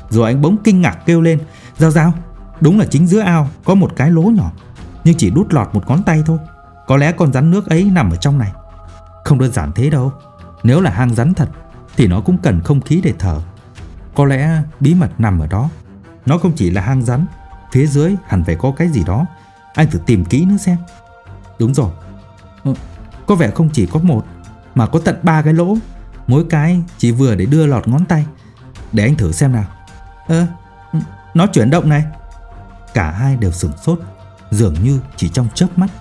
Rồi anh bỗng kinh ngạc kêu lên, Giao Giao, đúng là chính giữa ao có một cái lỗ nhỏ, nhưng chỉ đút lọt một ngón tay thôi. Có lẽ con rắn nước ấy nằm ở trong này. Không đơn giản thế đâu, nếu là hang rắn thật thì nó cũng cần không khí để thở. Có lẽ bí mật nằm ở đó. Nó không chỉ là hang rắn Phía dưới hẳn phải có cái gì đó Anh thử tìm kỹ nữa xem Đúng rồi ừ, Có vẻ không chỉ có một Mà có tận ba cái lỗ Mỗi cái chỉ vừa để đưa lọt ngón tay Để anh thử xem nào Ơ ừ, Nó chuyển động này Cả hai đều sửng sốt Dường như chỉ trong chớp mắt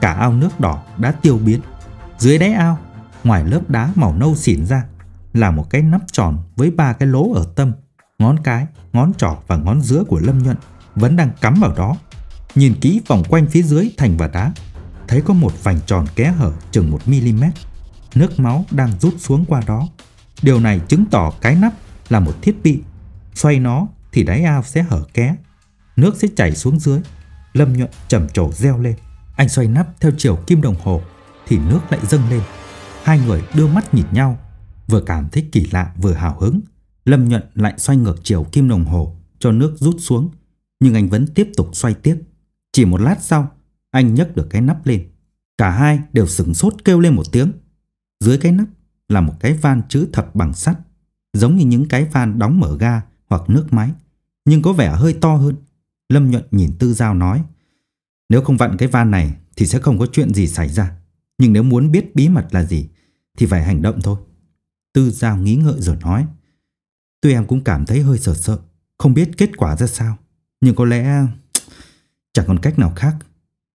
Cả ao nước đỏ đã tiêu biến Dưới đáy ao Ngoài lớp đá màu nâu xỉn ra Là một cái nắp tròn với ba cái lỗ ở tâm Ngón cái, ngón trỏ và ngón giữa của Lâm Nhuận vẫn đang cắm vào đó. Nhìn kỹ vòng quanh phía dưới thành và đá, thấy có một vành tròn kẽ hở chừng 1mm. Nước máu đang rút xuống qua đó. Điều này chứng tỏ cái nắp là một thiết bị. Xoay nó thì đáy ao sẽ hở ké. Nước sẽ chảy xuống dưới. Lâm nhuận trầm trồ reo lên. Anh xoay nắp theo chiều kim đồng hồ thì nước lại dâng lên. Hai người đưa mắt nhìn nhau, vừa cảm thấy kỳ lạ vừa hào hứng. Lâm nhuận lại xoay ngược chiều kim đồng hồ cho nước rút xuống nhưng anh vẫn tiếp tục xoay tiếp. Chỉ một lát sau, anh nhấc được cái nắp lên. Cả hai đều sửng sốt kêu lên một tiếng. Dưới cái nắp là một cái van chữ thập bằng sắt, giống như những cái van đóng mở ga hoặc nước máy, nhưng có vẻ hơi to hơn. Lâm Nhuận nhìn Tư Giao nói, nếu không vặn cái van này thì sẽ không có chuyện gì xảy ra. Nhưng nếu muốn biết bí mật là gì thì phải hành động thôi. Tư Giao nghĩ ngợi rồi nói, tuy em cũng cảm thấy hơi sợ sợ, không biết kết quả ra sao. Nhưng có lẽ chẳng còn cách nào khác.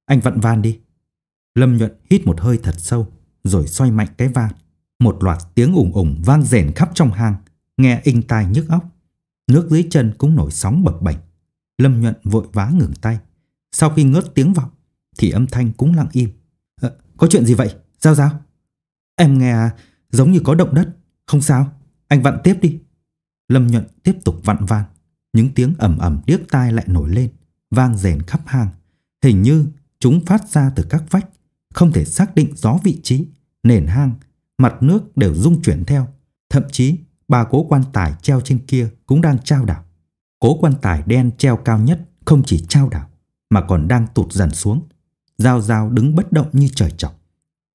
Anh vặn van đi. Lâm nhuận hít một hơi thật sâu, rồi xoay mạnh cái van. Một loạt tiếng ủng ủng vang rền khắp trong hang, nghe inh tai nhức óc. Nước dưới chân cũng nổi sóng bập bềnh. Lâm nhuận vội vã ngừng tay. Sau khi ngớt tiếng vọng, thì âm thanh cũng lặng im. À, có chuyện gì vậy? Giao giao? Em nghe à, giống như có động đất. Không sao, anh vặn tiếp đi. Lâm nhuận tiếp tục vặn van. Những tiếng ầm ầm điếc tai lại nổi lên, vang rền khắp hang. Hình như chúng phát ra từ các vách, không thể xác định rõ vị trí, nền hang, mặt nước đều rung chuyển theo. Thậm chí, ba cố quan tài treo trên kia cũng đang trao đảo. Cố quan tài đen treo cao nhất không chỉ trao đảo, mà còn đang tụt dần xuống. Giao Giao đứng bất động như trời trọc.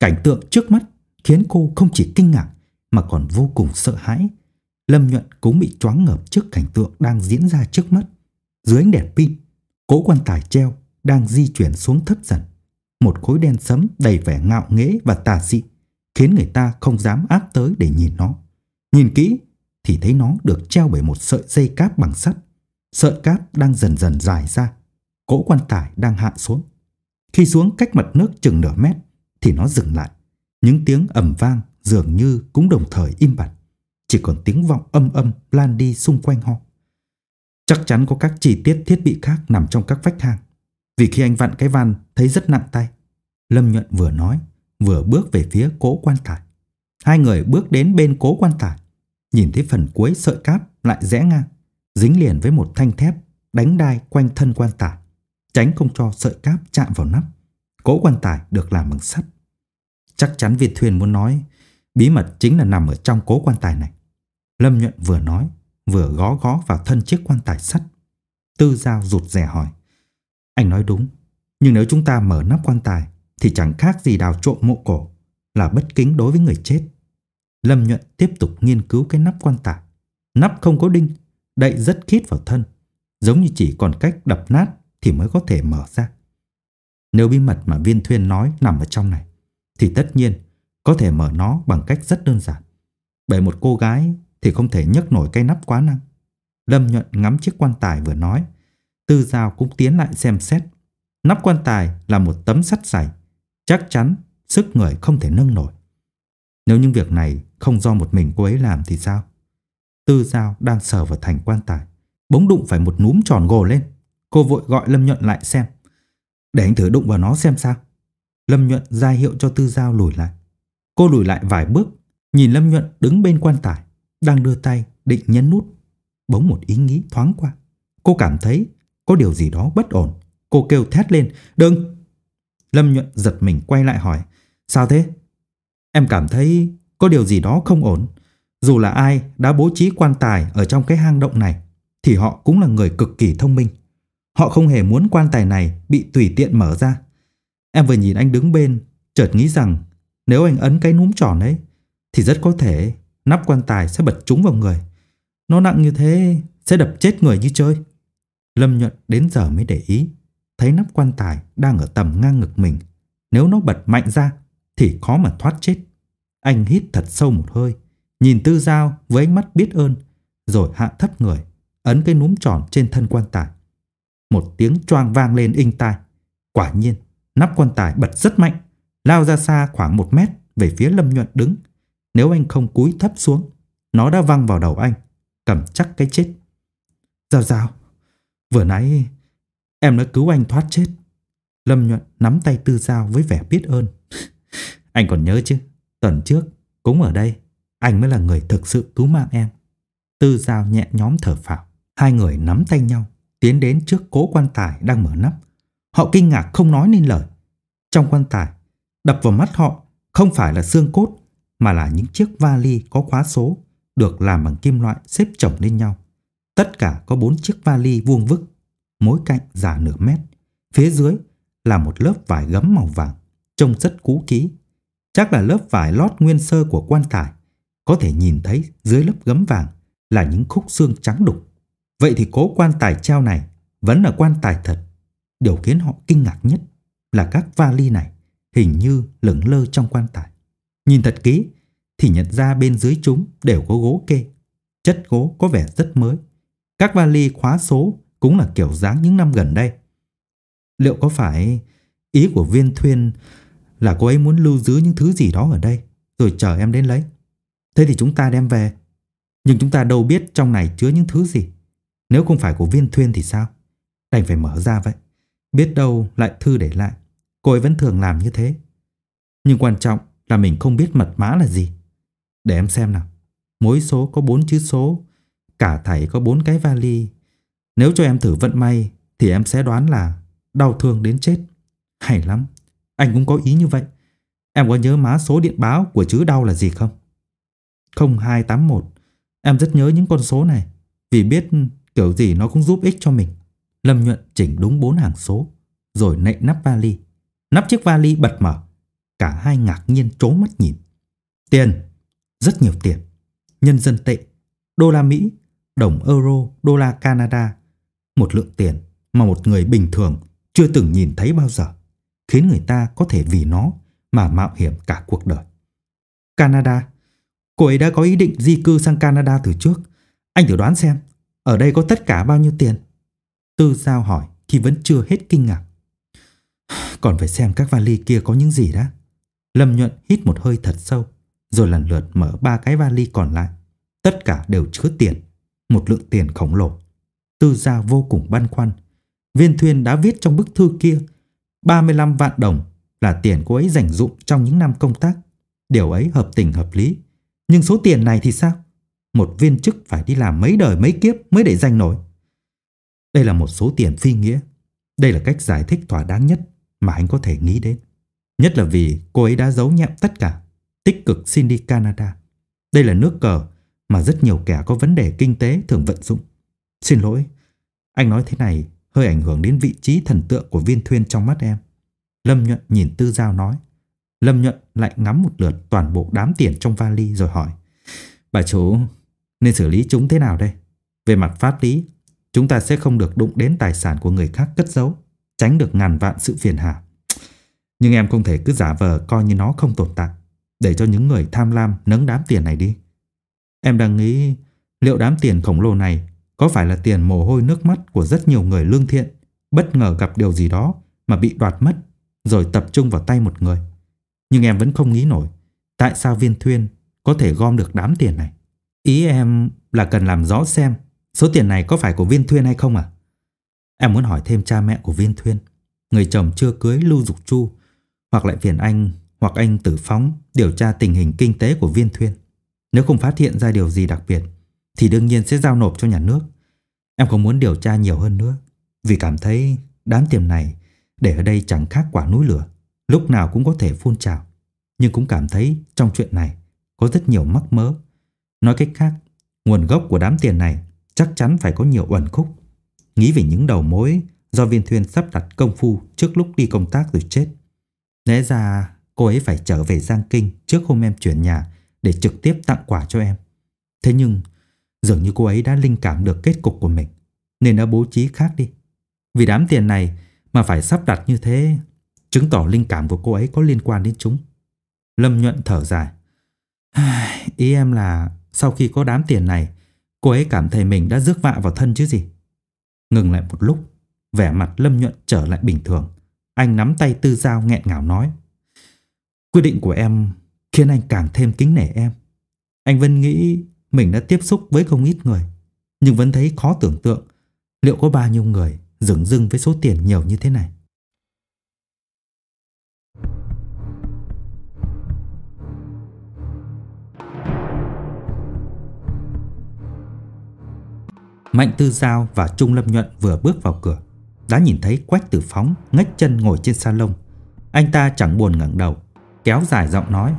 Cảnh tượng trước mắt khiến cô không chỉ kinh ngạc mà còn vô cùng sợ hãi. Lâm Nhuận cũng bị choáng ngợp trước cảnh tượng đang diễn ra trước mắt. Dưới ánh đèn pin, cố quan tài treo đang di chuyển xuống thấp dần. Một khối đen sấm đầy vẻ ngạo nghễ và tà dị khiến người ta không dám áp tới để nhìn nó. Nhìn kỹ thì thấy nó được treo bởi một sợi dây cáp bằng sắt. Sợi cáp đang dần dần dài ra. Cỗ quan tài đang hạ xuống. Khi xuống cách mặt nước chừng nửa mét thì nó dừng lại. Những tiếng ầm vang dường như cũng đồng thời im bặt. Chỉ còn tiếng vọng âm âm lan đi xung quanh họ. Chắc chắn có các chi tiết thiết bị khác nằm trong các vách hang. Vì khi anh vặn cái van thấy rất nặng tay. Lâm Nhuận vừa nói, vừa bước về phía cỗ quan tài. Hai người bước đến bên cố quan tài. Nhìn thấy phần cuối sợi cáp lại rẽ ngang, dính liền với một thanh thép đánh đai quanh thân quan tài, tránh không cho sợi cáp chạm vào nắp. Cố quan tài được làm bằng sắt. Chắc chắn Việt Thuyền muốn nói bí mật chính là nằm ở trong cố quan tài này. Lâm Nhuận vừa nói, vừa gó gó vào thân chiếc quan tài sắt. Tư Giao rụt rè hỏi. Anh nói đúng, nhưng nếu chúng ta mở nắp quan tài thì chẳng khác gì đào trộm mộ cổ, là bất kính đối với người chết. Lâm Nhuận tiếp tục nghiên cứu cái nắp quan tài. Nắp không có đinh, đậy rất khít vào thân, giống như chỉ còn cách đập nát thì mới có thể mở ra. Nếu bí mật mà viên thuyên nói nằm ở trong này, thì tất nhiên có thể mở nó bằng cách rất đơn giản. Bởi một cô gái thì không thể nhấc nổi cái nắp quá năng. Lâm Nhuận ngắm chiếc quan tài vừa nói, Tư Giao cũng tiến lại xem xét. Nắp quan tài là một tấm sắt dày, chắc chắn sức người không thể nâng nổi. Nếu những việc này không do một mình cô ấy làm thì sao? Tư Giao đang sờ vào thành quan tài, bỗng đụng phải một núm tròn gồ lên. Cô vội gọi Lâm Nhuận lại xem. Để anh thử đụng vào nó xem sao. Lâm Nhuận ra hiệu cho Tư Giao lùi lại. Cô lùi lại vài bước, nhìn Lâm Nhuận đứng bên quan tài, đang đưa tay định nhấn nút. Bỗng một ý nghĩ thoáng qua. Cô cảm thấy có điều gì đó bất ổn. Cô kêu thét lên, đừng! Lâm Nhuận giật mình quay lại hỏi, sao thế? Em cảm thấy có điều gì đó không ổn. Dù là ai đã bố trí quan tài ở trong cái hang động này, thì họ cũng là người cực kỳ thông minh. Họ không hề muốn quan tài này bị tùy tiện mở ra. Em vừa nhìn anh đứng bên, chợt nghĩ rằng nếu anh ấn cái núm tròn ấy, thì rất có thể nắp quan tài sẽ bật trúng vào người. Nó nặng như thế sẽ đập chết người như chơi. Lâm Nhuận đến giờ mới để ý, thấy nắp quan tài đang ở tầm ngang ngực mình. Nếu nó bật mạnh ra thì khó mà thoát chết. Anh hít thật sâu một hơi, nhìn Tư Giao với ánh mắt biết ơn, rồi hạ thấp người, ấn cái núm tròn trên thân quan tài. Một tiếng choang vang lên inh tai. Quả nhiên, nắp quan tài bật rất mạnh, lao ra xa khoảng một mét về phía Lâm Nhuận đứng. Nếu anh không cúi thấp xuống, nó đã văng vào đầu anh, cầm chắc cái chết. Giao Giao, vừa nãy em đã cứu anh thoát chết. Lâm Nhuận nắm tay Tư Giao với vẻ biết ơn. anh còn nhớ chứ, tuần trước cũng ở đây, anh mới là người thực sự cứu mạng em. Tư Giao nhẹ nhóm thở phào, hai người nắm tay nhau, tiến đến trước cố quan tài đang mở nắp. Họ kinh ngạc không nói nên lời. Trong quan tài, đập vào mắt họ không phải là xương cốt, mà là những chiếc vali có khóa số được làm bằng kim loại xếp chồng lên nhau. Tất cả có bốn chiếc vali vuông vức, mỗi cạnh dài nửa mét. Phía dưới là một lớp vải gấm màu vàng, trông rất cũ kỹ. Chắc là lớp vải lót nguyên sơ của quan tài. Có thể nhìn thấy dưới lớp gấm vàng là những khúc xương trắng đục. Vậy thì cố quan tài treo này vẫn là quan tài thật. Điều khiến họ kinh ngạc nhất là các vali này hình như lửng lơ trong quan tài. Nhìn thật kỹ thì nhận ra bên dưới chúng đều có gỗ kê. Chất gỗ có vẻ rất mới. Các vali khóa số cũng là kiểu dáng những năm gần đây. Liệu có phải ý của viên thuyên là cô ấy muốn lưu giữ những thứ gì đó ở đây, rồi chờ em đến lấy? Thế thì chúng ta đem về. Nhưng chúng ta đâu biết trong này chứa những thứ gì. Nếu không phải của viên thuyên thì sao? Đành phải mở ra vậy. Biết đâu lại thư để lại. Cô ấy vẫn thường làm như thế. Nhưng quan trọng là mình không biết mật mã là gì. Để em xem nào. Mỗi số có bốn chữ số. Cả thảy có bốn cái vali. Nếu cho em thử vận may thì em sẽ đoán là đau thương đến chết. Hay lắm, anh cũng có ý như vậy. Em có nhớ má số điện báo của chữ đau là gì không? 0281. Em rất nhớ những con số này, vì biết kiểu gì nó cũng giúp ích cho mình. Lâm Nhuận chỉnh đúng bốn hàng số, rồi nạy nắp vali. Nắp chiếc vali bật mở. Cả hai ngạc nhiên trố mắt nhìn. Tiền, rất nhiều tiền. Nhân dân tệ, đô la Mỹ, đồng euro, đô la Canada. Một lượng tiền mà một người bình thường chưa từng nhìn thấy bao giờ, khiến người ta có thể vì nó mà mạo hiểm cả cuộc đời. Canada, cô ấy đã có ý định di cư sang Canada từ trước. Anh thử đoán xem, ở đây có tất cả bao nhiêu tiền? Tư Giao hỏi khi vẫn chưa hết kinh ngạc. Còn phải xem các vali kia có những gì đã. Lâm Nhuận hít một hơi thật sâu, rồi lần lượt mở ba cái vali còn lại. Tất cả đều chứa tiền, một lượng tiền khổng lồ. Tư Giao vô cùng băn khoăn. Viên Thuyên đã viết trong bức thư kia 35 vạn đồng là tiền cô ấy dành dụng trong những năm công tác. Điều ấy hợp tình hợp lý. Nhưng số tiền này thì sao? Một viên chức phải đi làm mấy đời mấy kiếp mới để dành nổi. Đây là một số tiền phi nghĩa. Đây là cách giải thích thỏa đáng nhất mà anh có thể nghĩ đến. Nhất là vì cô ấy đã giấu nhẹm tất cả, tích cực xin đi Canada. Đây là nước cờ mà rất nhiều kẻ có vấn đề kinh tế thường vận dụng. Xin lỗi, anh nói thế này hơi ảnh hưởng đến vị trí thần tượng của viên thuyên trong mắt em. Lâm Nhuận nhìn Tư Giao nói. Lâm Nhuận lại ngắm một lượt toàn bộ đám tiền trong vali rồi hỏi. Bà chủ, nên xử lý chúng thế nào đây? Về mặt pháp lý, chúng ta sẽ không được đụng đến tài sản của người khác cất giấu, tránh được ngàn vạn sự phiền hà. Nhưng em không thể cứ giả vờ coi như nó không tồn tại, để cho những người tham lam nâng đám tiền này đi. Em đang nghĩ liệu đám tiền khổng lồ này có phải là tiền mồ hôi nước mắt của rất nhiều người lương thiện, bất ngờ gặp điều gì đó mà bị đoạt mất, rồi tập trung vào tay một người. Nhưng em vẫn không nghĩ nổi, tại sao viên thuyên có thể gom được đám tiền này. Ý em là cần làm rõ xem số tiền này có phải của viên thuyên hay không à? Em muốn hỏi thêm cha mẹ của viên thuyên, người chồng chưa cưới Lưu Dục Chu, hoặc lại phiền anh hoặc anh tử phóng điều tra tình hình kinh tế của viên thuyên. Nếu không phát hiện ra điều gì đặc biệt, thì đương nhiên sẽ giao nộp cho nhà nước. Em không muốn điều tra nhiều hơn nữa, vì cảm thấy đám tiền này để ở đây chẳng khác quả núi lửa, lúc nào cũng có thể phun trào. Nhưng cũng cảm thấy trong chuyện này có rất nhiều mắc mớ. Nói cách khác, nguồn gốc của đám tiền này chắc chắn phải có nhiều uẩn khúc. Nghĩ về những đầu mối do viên thuyên sắp đặt công phu trước lúc đi công tác rồi chết. Lẽ ra cô ấy phải trở về Giang Kinh trước hôm em chuyển nhà để trực tiếp tặng quà cho em. Thế nhưng Dường như cô ấy đã linh cảm được kết cục của mình Nên đã bố trí khác đi Vì đám tiền này mà phải sắp đặt như thế Chứng tỏ linh cảm của cô ấy có liên quan đến chúng. Lâm nhuận thở dài. Ý em là Sau khi có đám tiền này Cô ấy cảm thấy mình đã rước vạ vào thân chứ gì? Ngừng lại một lúc Vẻ mặt Lâm nhuận trở lại bình thường. Anh nắm tay tư dao nghẹn ngào nói. Quyết định của em Khiến anh càng thêm kính nể em. Anh vẫn nghĩ mình đã tiếp xúc với không ít người, nhưng vẫn thấy khó tưởng tượng liệu có bao nhiêu người dừng dưng với số tiền nhiều như thế này. Mạnh Tư Giao và Trung Lâm Nhuận vừa bước vào cửa, đã nhìn thấy Quách Tử Phóng ngách chân ngồi trên salon. Anh ta chẳng buồn ngẩng đầu, kéo dài giọng nói: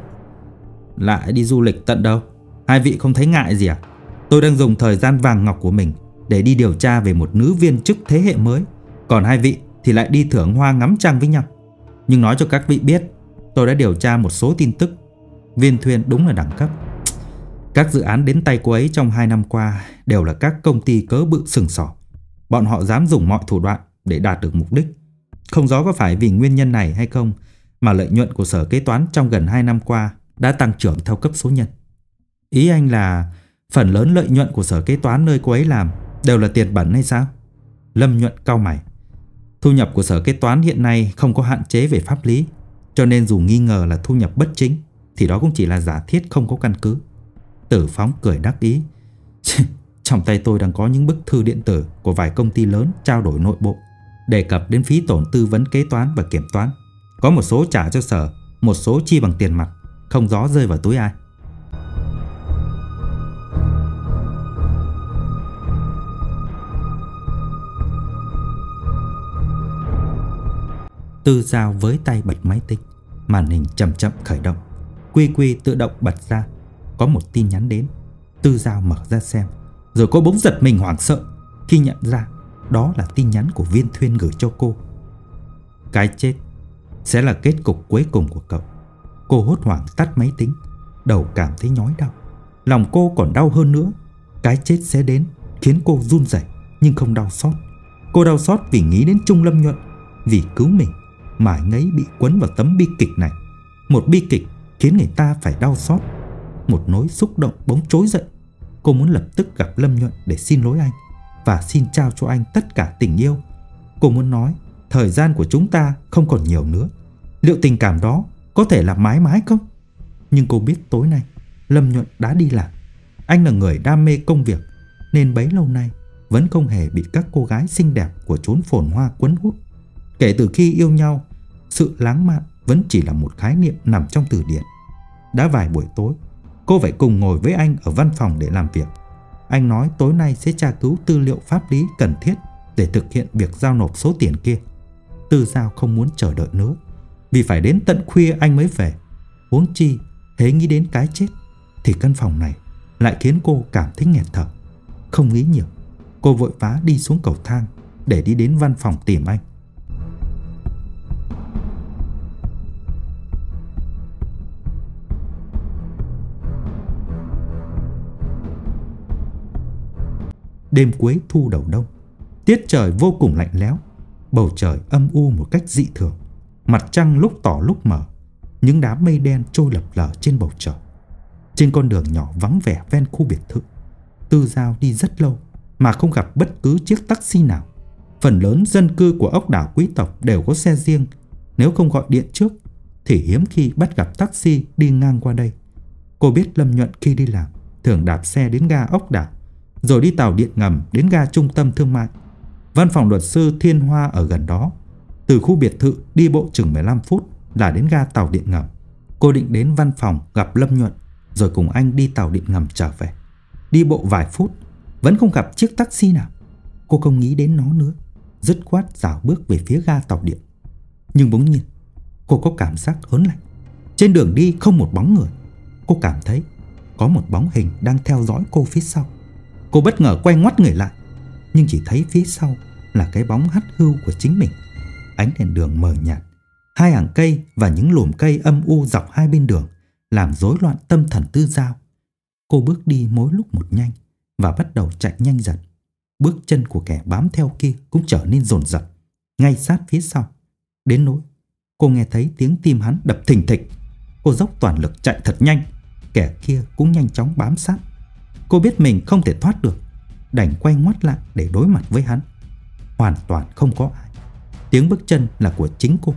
"Lại đi du lịch tận đâu?" Hai vị không thấy ngại gì à? Tôi đang dùng thời gian vàng ngọc của mình để đi điều tra về một nữ viên chức thế hệ mới. Còn hai vị thì lại đi thưởng hoa ngắm trăng với nhau. Nhưng nói cho các vị biết, tôi đã điều tra một số tin tức. Viên Thuyền đúng là đẳng cấp. Các dự án đến tay cô ấy trong 2 năm qua đều là các công ty cớ bự sừng sỏ. Bọn họ dám dùng mọi thủ đoạn để đạt được mục đích. Không rõ có phải vì nguyên nhân này hay không mà lợi nhuận của sở kế toán trong gần 2 năm qua đã tăng trưởng theo cấp số nhân. Ý anh là phần lớn lợi nhuận của sở kế toán nơi cô ấy làm đều là tiền bẩn hay sao? Lâm nhuận cao mày. Thu nhập của sở kế toán hiện nay không có hạn chế về pháp lý, cho nên dù nghi ngờ là thu nhập bất chính, thì đó cũng chỉ là giả thiết không có căn cứ. Tử phóng cười đắc ý. Trong tay tôi đang có những bức thư điện tử của vài công ty lớn trao đổi nội bộ, đề cập đến phí tổn tư vấn kế toán và kiểm toán. Có một số trả cho sở, một số chi bằng tiền mặt, không gió rơi vào túi ai. Tư Giao với tay bật máy tính, màn hình chậm chậm khởi động. Quy quy tự động bật ra, có một tin nhắn đến. Tư Giao mở ra xem, rồi cô bỗng giật mình hoảng sợ khi nhận ra đó là tin nhắn của Viên Thuyên gửi cho cô. Cái chết sẽ là kết cục cuối cùng của cậu. Cô hốt hoảng tắt máy tính, đầu cảm thấy nhói đau. Lòng cô còn đau hơn nữa. Cái chết sẽ đến, khiến cô run rẩy nhưng không đau xót. Cô đau xót vì nghĩ đến Trung Lâm Nhuận, vì cứu mình mà anh ấy bị quấn vào tấm bi kịch này. Một bi kịch khiến người ta phải đau xót. Một nỗi xúc động bỗng trỗi dậy. Cô muốn lập tức gặp Lâm Nhuận để xin lỗi anh và xin trao cho anh tất cả tình yêu. Cô muốn nói thời gian của chúng ta không còn nhiều nữa. Liệu tình cảm đó có thể là mãi mãi không? Nhưng cô biết tối nay Lâm Nhuận đã đi làm. Anh là người đam mê công việc nên bấy lâu nay vẫn không hề bị các cô gái xinh đẹp của chốn phồn hoa quấn hút. Kể từ khi yêu nhau, sự lãng mạn vẫn chỉ là một khái niệm nằm trong từ điển. Đã vài buổi tối, cô phải cùng ngồi với anh ở văn phòng để làm việc. Anh nói tối nay sẽ tra cứu tư liệu pháp lý cần thiết để thực hiện việc giao nộp số tiền kia. Tư Giao không muốn chờ đợi nữa, vì phải đến tận khuya anh mới về. Huống chi, hễ nghĩ đến cái chết, thì căn phòng này lại khiến cô cảm thấy nghẹt thở. Không nghĩ nhiều, cô vội vã đi xuống cầu thang để đi đến văn phòng tìm anh. Đêm cuối thu đầu đông, tiết trời vô cùng lạnh lẽo, bầu trời âm u một cách dị thường, mặt trăng lúc tỏ lúc mờ, những đám mây đen trôi lập lờ trên bầu trời. Trên con đường nhỏ vắng vẻ ven khu biệt thự, Tư Giao đi rất lâu mà không gặp bất cứ chiếc taxi nào. Phần lớn dân cư của ốc đảo quý tộc đều có xe riêng, nếu không gọi điện trước thì hiếm khi bắt gặp taxi đi ngang qua đây. Cô biết Lâm Nhuận khi đi làm thường đạp xe đến ga ốc đảo rồi đi tàu điện ngầm đến ga trung tâm thương mại. Văn phòng luật sư Thiên Hoa ở gần đó. Từ khu biệt thự đi bộ chừng 15 phút là đến ga tàu điện ngầm. Cô định đến văn phòng gặp Lâm Nhuận rồi cùng anh đi tàu điện ngầm trở về. Đi bộ vài phút vẫn không gặp chiếc taxi nào. Cô không nghĩ đến nó nữa, dứt khoát dạo bước về phía ga tàu điện. Nhưng bỗng nhiên, cô có cảm giác ớn lạnh. Trên đường đi không một bóng người. Cô cảm thấy có một bóng hình đang theo dõi cô phía sau. Cô bất ngờ quay ngoắt người lại, Nhưng chỉ thấy phía sau là cái bóng hắt hưu của chính mình. Ánh đèn đường mờ nhạt, Hai hàng cây và những lùm cây âm u dọc hai bên đường Làm rối loạn tâm thần tư giao. Cô bước đi mỗi lúc một nhanh Và bắt đầu chạy nhanh dần. Bước chân của kẻ bám theo kia cũng trở nên rồn rập. Ngay sát phía sau, Đến nỗi cô nghe thấy tiếng tim hắn đập thình thịch. Cô dốc toàn lực chạy thật nhanh, Kẻ kia cũng nhanh chóng bám sát. Cô biết mình không thể thoát được. Đành quay ngoắt lại để đối mặt với hắn. Hoàn toàn không có ai. Tiếng bước chân là của chính cô.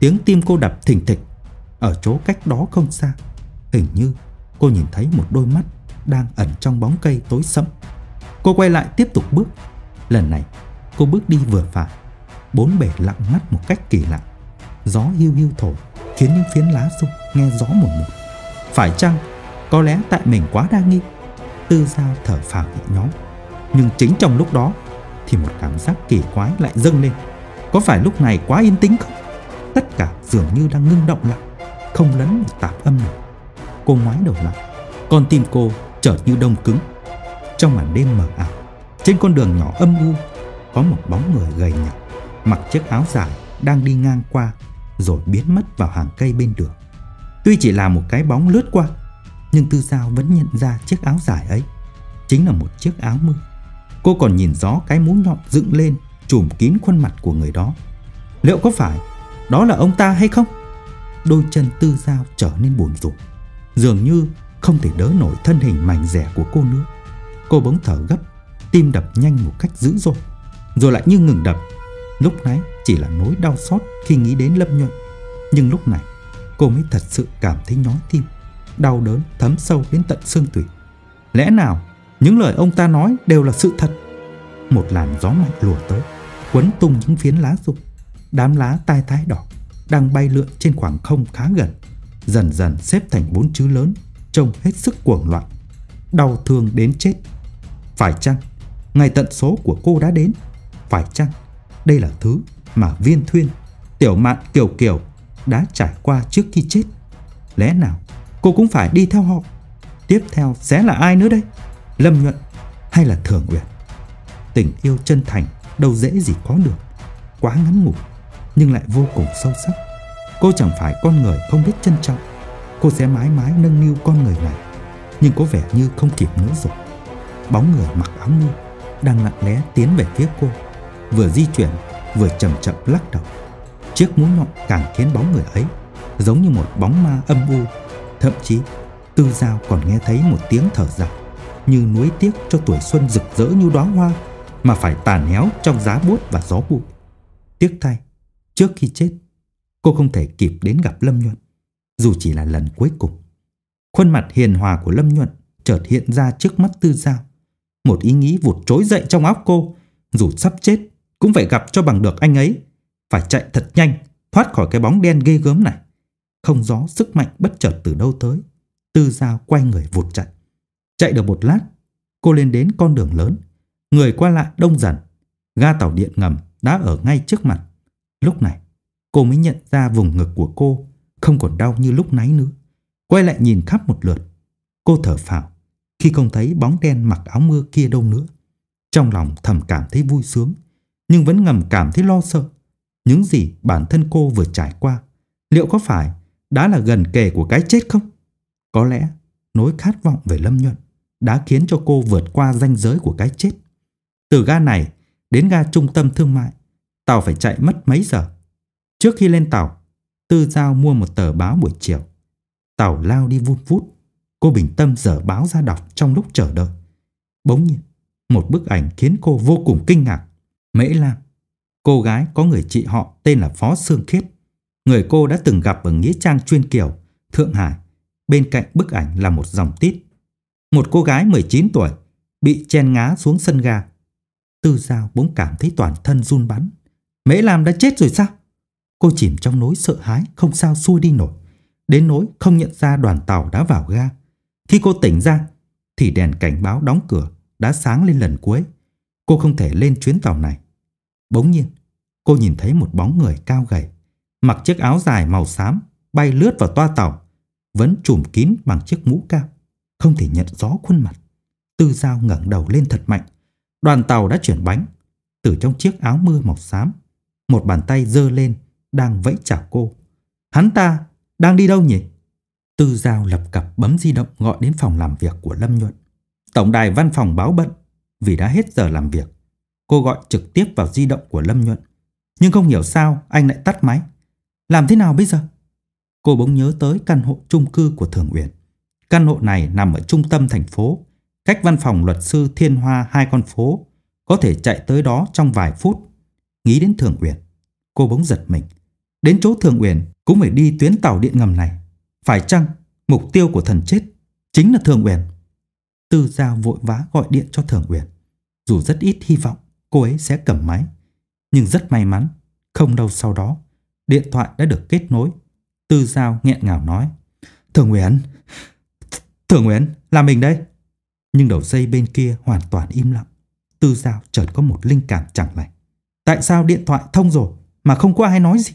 Tiếng tim cô đập thình thịch. Ở chỗ cách đó không xa, Hình như cô nhìn thấy một đôi mắt Đang ẩn trong bóng cây tối sẫm. Cô quay lại tiếp tục bước. Lần này, cô bước đi vừa phải. Bốn bể lặng ngắt một cách kỳ lạ. Gió hiu hiu thổi, Khiến những phiến lá rung, nghe gió một một Phải chăng Có lẽ tại mình quá đa nghi? Tư Giao thở phào nhẹ nhõm. Nhưng chính trong lúc đó thì một cảm giác kỳ quái lại dâng lên. Có phải lúc này quá yên tĩnh không? Tất cả dường như đang ngưng động lại, không lấn một tạp âm nào. Cô ngoái đầu lại, con tim cô chợt như đông cứng. Trong màn đêm mờ ảo, trên con đường nhỏ âm u, có một bóng người gầy nhặt, mặc chiếc áo dài đang đi ngang qua rồi biến mất vào hàng cây bên đường. Tuy chỉ là một cái bóng lướt qua, nhưng Tư Giao vẫn nhận ra chiếc áo dài ấy Chính là một chiếc áo mưa. Cô còn nhìn rõ cái mũ nhọn dựng lên, Trùm kín khuôn mặt của người đó. Liệu có phải Đó là ông ta hay không? Đôi chân Tư Giao trở nên buồn rủn Dường như không thể đỡ nổi thân hình mảnh rẻ của cô nữa. Cô bỗng thở gấp, Tim đập nhanh một cách dữ dội, Rồi lại như ngừng đập. Lúc nãy chỉ là nỗi đau xót khi nghĩ đến Lâm Nhuận, Nhưng lúc này cô mới thật sự cảm thấy nhói tim đau đớn thấm sâu đến tận xương tủy. Lẽ nào những lời ông ta nói đều là sự thật? Một làn gió mạnh lùa tới, quấn tung những phiến lá rụng. Đám lá tai tái đỏ đang bay lượn trên khoảng không khá gần, dần dần xếp thành bốn chữ lớn, trông hết sức cuồng loạn. Đau thương đến chết. Phải chăng ngày tận số của cô đã đến? Phải chăng đây là thứ mà Viên Thuyên Tiểu mạn kiều kiều đã trải qua trước khi chết. Lẽ nào cô cũng phải đi theo họ? Tiếp theo sẽ là ai nữa đây? Lâm Nhuận hay là Thường Uyển? Tình yêu chân thành, đâu dễ gì có được. Quá ngắn ngủi, nhưng lại vô cùng sâu sắc. Cô chẳng phải con người không biết trân trọng. Cô sẽ mãi mãi nâng niu con người này. Nhưng có vẻ như không kịp nữa rồi. Bóng người mặc áo mưa đang lặng lẽ tiến về phía cô. Vừa di chuyển, vừa chậm chậm lắc đầu. Chiếc mũ nhọn càng khiến bóng người ấy giống như một bóng ma âm u. Thậm chí, Tư Giao còn nghe thấy một tiếng thở dài như nuối tiếc cho tuổi xuân rực rỡ như đóa hoa mà phải tàn héo trong giá buốt và gió bụi. Tiếc thay, trước khi chết, cô không thể kịp đến gặp Lâm Nhuận, dù chỉ là lần cuối cùng. Khuôn mặt hiền hòa của Lâm Nhuận chợt hiện ra trước mắt Tư Giao. Một ý nghĩ vụt trỗi dậy trong óc cô, dù sắp chết cũng phải gặp cho bằng được anh ấy. Phải chạy thật nhanh, thoát khỏi cái bóng đen ghê gớm này. Không gió sức mạnh bất chợt từ đâu tới. Tư Giao quay người vụt chạy. Chạy được một lát, cô lên đến con đường lớn. Người qua lại đông dần. Ga tàu điện ngầm đã ở ngay trước mặt. Lúc này, cô mới nhận ra vùng ngực của cô không còn đau như lúc nãy nữa. Quay lại nhìn khắp một lượt. Cô thở phào khi không thấy bóng đen mặc áo mưa kia đâu nữa. Trong lòng thầm cảm thấy vui sướng, nhưng vẫn ngầm cảm thấy lo sợ. Những gì bản thân cô vừa trải qua, liệu có phải đã là gần kề của cái chết không? Có lẽ nỗi khát vọng về Lâm Nhuận đã khiến cho cô vượt qua ranh giới của cái chết. Từ ga này đến ga trung tâm thương mại, tàu phải chạy mất mấy giờ. Trước khi lên tàu, Tư Giao mua một tờ báo buổi chiều. Tàu lao đi vun vút. Cô bình tâm dở báo ra đọc trong lúc chờ đợi. Bỗng nhiên, một bức ảnh khiến cô vô cùng kinh ngạc. Mễ Lam, cô gái có người chị họ tên là Phó Sương Khiết. Người cô đã từng gặp ở Nghĩa Trang Chuyên Kiều, Thượng Hải. Bên cạnh bức ảnh là một dòng tít. Một cô gái 19 tuổi bị chen ngá xuống sân ga. Tư Giao bỗng cảm thấy toàn thân run bắn. Mễ Lam đã chết rồi sao? Cô chìm trong nỗi sợ hãi không sao xuôi đi nổi. Đến nỗi không nhận ra đoàn tàu đã vào ga. Khi cô tỉnh ra thì đèn cảnh báo đóng cửa đã sáng lên lần cuối. Cô không thể lên chuyến tàu này. Bỗng nhiên, cô nhìn thấy một bóng người cao gầy, mặc chiếc áo dài màu xám, bay lướt vào toa tàu, vẫn trùm kín bằng chiếc mũ cao, không thể nhận rõ khuôn mặt. Tư Giao ngẩng đầu lên thật mạnh. Đoàn tàu đã chuyển bánh. Từ trong chiếc áo mưa màu xám, một bàn tay giơ lên, đang vẫy chào cô. Hắn ta đang đi đâu nhỉ? Tư Giao lập cập bấm di động gọi đến phòng làm việc của Lâm Nhuận. Tổng đài văn phòng báo bận vì đã hết giờ làm việc. Cô gọi trực tiếp vào di động của Lâm Nhuận. Nhưng không hiểu sao anh lại tắt máy. Làm thế nào bây giờ? Cô bỗng nhớ tới căn hộ chung cư của Thường Uyển. Căn hộ này nằm ở trung tâm thành phố, cách văn phòng luật sư Thiên Hoa hai con phố, có thể chạy tới đó trong vài phút. Nghĩ đến Thường Uyển, cô bỗng giật mình. Đến chỗ Thường Uyển cũng phải đi tuyến tàu điện ngầm này. Phải chăng mục tiêu của thần chết chính là Thường Uyển? Tư Giao vội vã gọi điện cho Thường Uyển. Dù rất ít hy vọng cô ấy sẽ cầm máy, nhưng rất may mắn, không lâu sau đó, điện thoại đã được kết nối. Tư Giao nghẹn ngào nói, Thường Nguyễn, Thường Nguyễn, là mình đây. Nhưng đầu dây bên kia hoàn toàn im lặng. Tư Giao chợt có một linh cảm chẳng lành. Tại sao điện thoại thông rồi mà không có ai nói gì?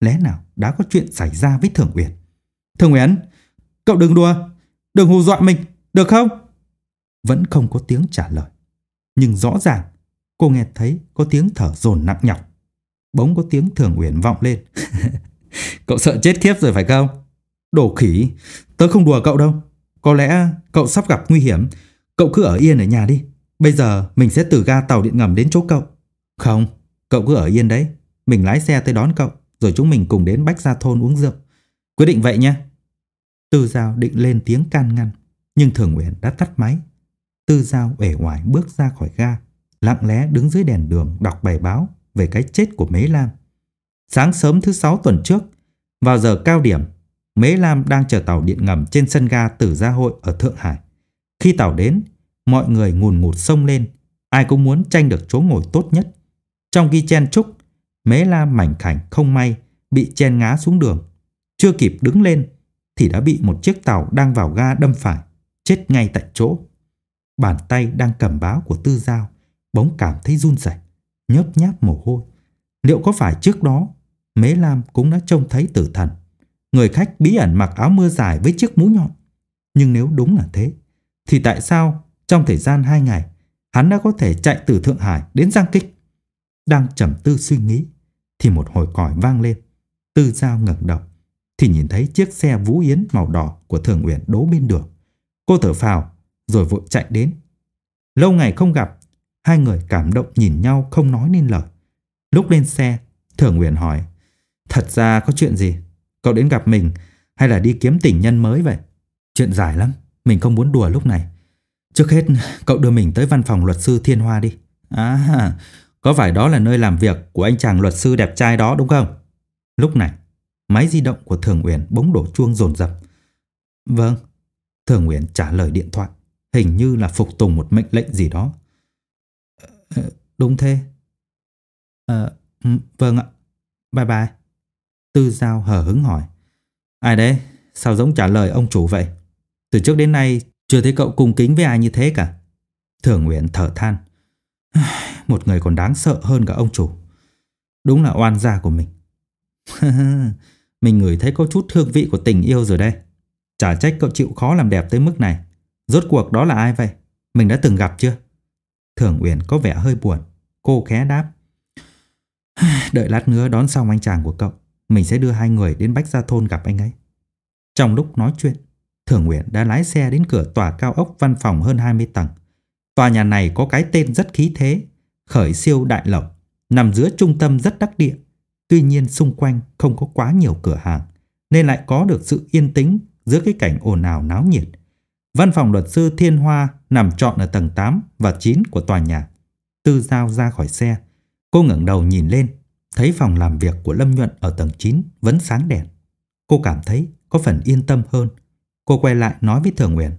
Lẽ nào đã có chuyện xảy ra với Thường Uyển? Thường Uyển, cậu đừng đùa, đừng hù dọa mình, được không? Vẫn không có tiếng trả lời. Nhưng rõ ràng cô nghe thấy có tiếng thở dồn nặng nhọc. Bỗng có tiếng Thường Uyển vọng lên. cậu sợ chết khiếp rồi phải không? Đồ khỉ, tớ không đùa cậu đâu. Có lẽ cậu sắp gặp nguy hiểm. Cậu cứ ở yên ở nhà đi. Bây giờ mình sẽ từ ga tàu điện ngầm đến chỗ cậu. Không, cậu cứ ở yên đấy. Mình lái xe tới đón cậu. Rồi chúng mình cùng đến Bách Gia Thôn uống rượu. Quyết định vậy nhé. Tư Giao định lên tiếng can ngăn. Nhưng Thường Uyển đã tắt máy. Tư Giao uể oải bước ra khỏi ga. Lặng lẽ đứng dưới đèn đường đọc bài báo về cái chết của Mế Lam. Sáng sớm thứ sáu tuần trước, vào giờ cao điểm, Mế Lam đang chờ tàu điện ngầm trên sân ga Tử Gia Hội ở Thượng Hải. Khi tàu đến, mọi người ngùn ngụt sông lên, ai cũng muốn tranh được chỗ ngồi tốt nhất. Trong khi chen chúc, Mế Lam mảnh khảnh không may bị chen ngá xuống đường. Chưa kịp đứng lên thì đã bị một chiếc tàu đang vào ga đâm phải, chết ngay tại chỗ. Bàn tay đang cầm báo của Tư Giao bỗng cảm thấy run rẩy, nhớp nháp mồ hôi. Liệu có phải trước đó Mế Lam cũng đã trông thấy tử thần. Người khách bí ẩn mặc áo mưa dài với chiếc mũ nhọn. Nhưng nếu đúng là thế, thì tại sao trong thời gian hai ngày hắn đã có thể chạy từ Thượng Hải đến Giang Kích? Đang trầm tư suy nghĩ, thì một hồi còi vang lên. Tư Giao ngẩng đầu, thì nhìn thấy chiếc xe Vũ Yến màu đỏ của Thường Uyển đỗ bên đường. Cô thở phào, rồi vội chạy đến. Lâu ngày không gặp, hai người cảm động nhìn nhau không nói nên lời. Lúc lên xe, Thường Uyển hỏi, thật ra có chuyện gì? Cậu đến gặp mình hay là đi kiếm tình nhân mới vậy? Chuyện dài lắm, mình không muốn đùa lúc này. Trước hết, cậu đưa mình tới văn phòng luật sư Thiên Hoa đi. À, có phải đó là nơi làm việc của anh chàng luật sư đẹp trai đó đúng không? Lúc này, máy di động của Thường Uyển bỗng đổ chuông rồn rập. Vâng, Thường Uyển trả lời điện thoại, hình như là phục tùng một mệnh lệnh gì đó. Ờ, đúng thế. À, vâng ạ, bye bye. Tư Giao hờ hứng hỏi. Ai đấy? Sao giống trả lời ông chủ vậy? Từ trước đến nay chưa thấy cậu cung kính với ai như thế cả. Thường Nguyễn thở than. Một người còn đáng sợ hơn cả ông chủ. Đúng là oan gia của mình. mình ngửi thấy có chút hương vị của tình yêu rồi đây. Chả trách cậu chịu khó làm đẹp tới mức này. Rốt cuộc đó là ai vậy? Mình đã từng gặp chưa? Thường Uyển có vẻ hơi buồn. Cô khẽ đáp. Đợi lát nữa đón xong anh chàng của cậu. Mình sẽ đưa hai người đến Bách Gia Thôn gặp anh ấy. Trong lúc nói chuyện, Thường Uyển đã lái xe đến cửa tòa cao ốc văn phòng hơn 20 tầng. Tòa nhà này có cái tên rất khí thế, khởi siêu đại lộc, nằm giữa trung tâm rất đắc địa. Tuy nhiên xung quanh không có quá nhiều cửa hàng, nên lại có được sự yên tĩnh giữa cái cảnh ồn ào náo nhiệt. Văn phòng luật sư Thiên Hoa nằm trọn ở tầng 8 và 9 của tòa nhà. Tư Giao ra khỏi xe, cô ngẩng đầu nhìn lên, thấy phòng làm việc của Lâm Nhuận ở tầng 9 vẫn sáng đèn. Cô cảm thấy có phần yên tâm hơn. Cô quay lại nói với Thường Nguyễn.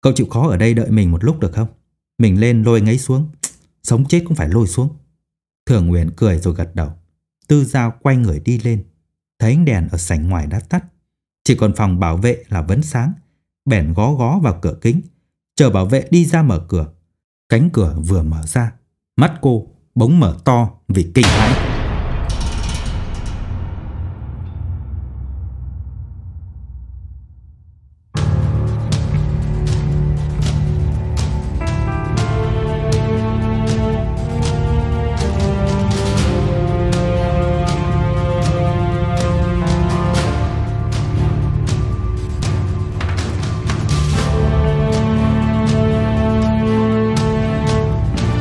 Cậu chịu khó ở đây đợi mình một lúc được không? Mình lên lôi ngấy xuống. Sống chết cũng phải lôi xuống. Thường Nguyễn cười rồi gật đầu. Tư Giao quay người đi lên. Thấy ánh đèn ở sảnh ngoài đã tắt. Chỉ còn phòng bảo vệ là vẫn sáng. Bèn gó gó vào cửa kính. Chờ bảo vệ đi ra mở cửa. Cánh cửa vừa mở ra. Mắt cô bỗng mở to vì kinh hãi.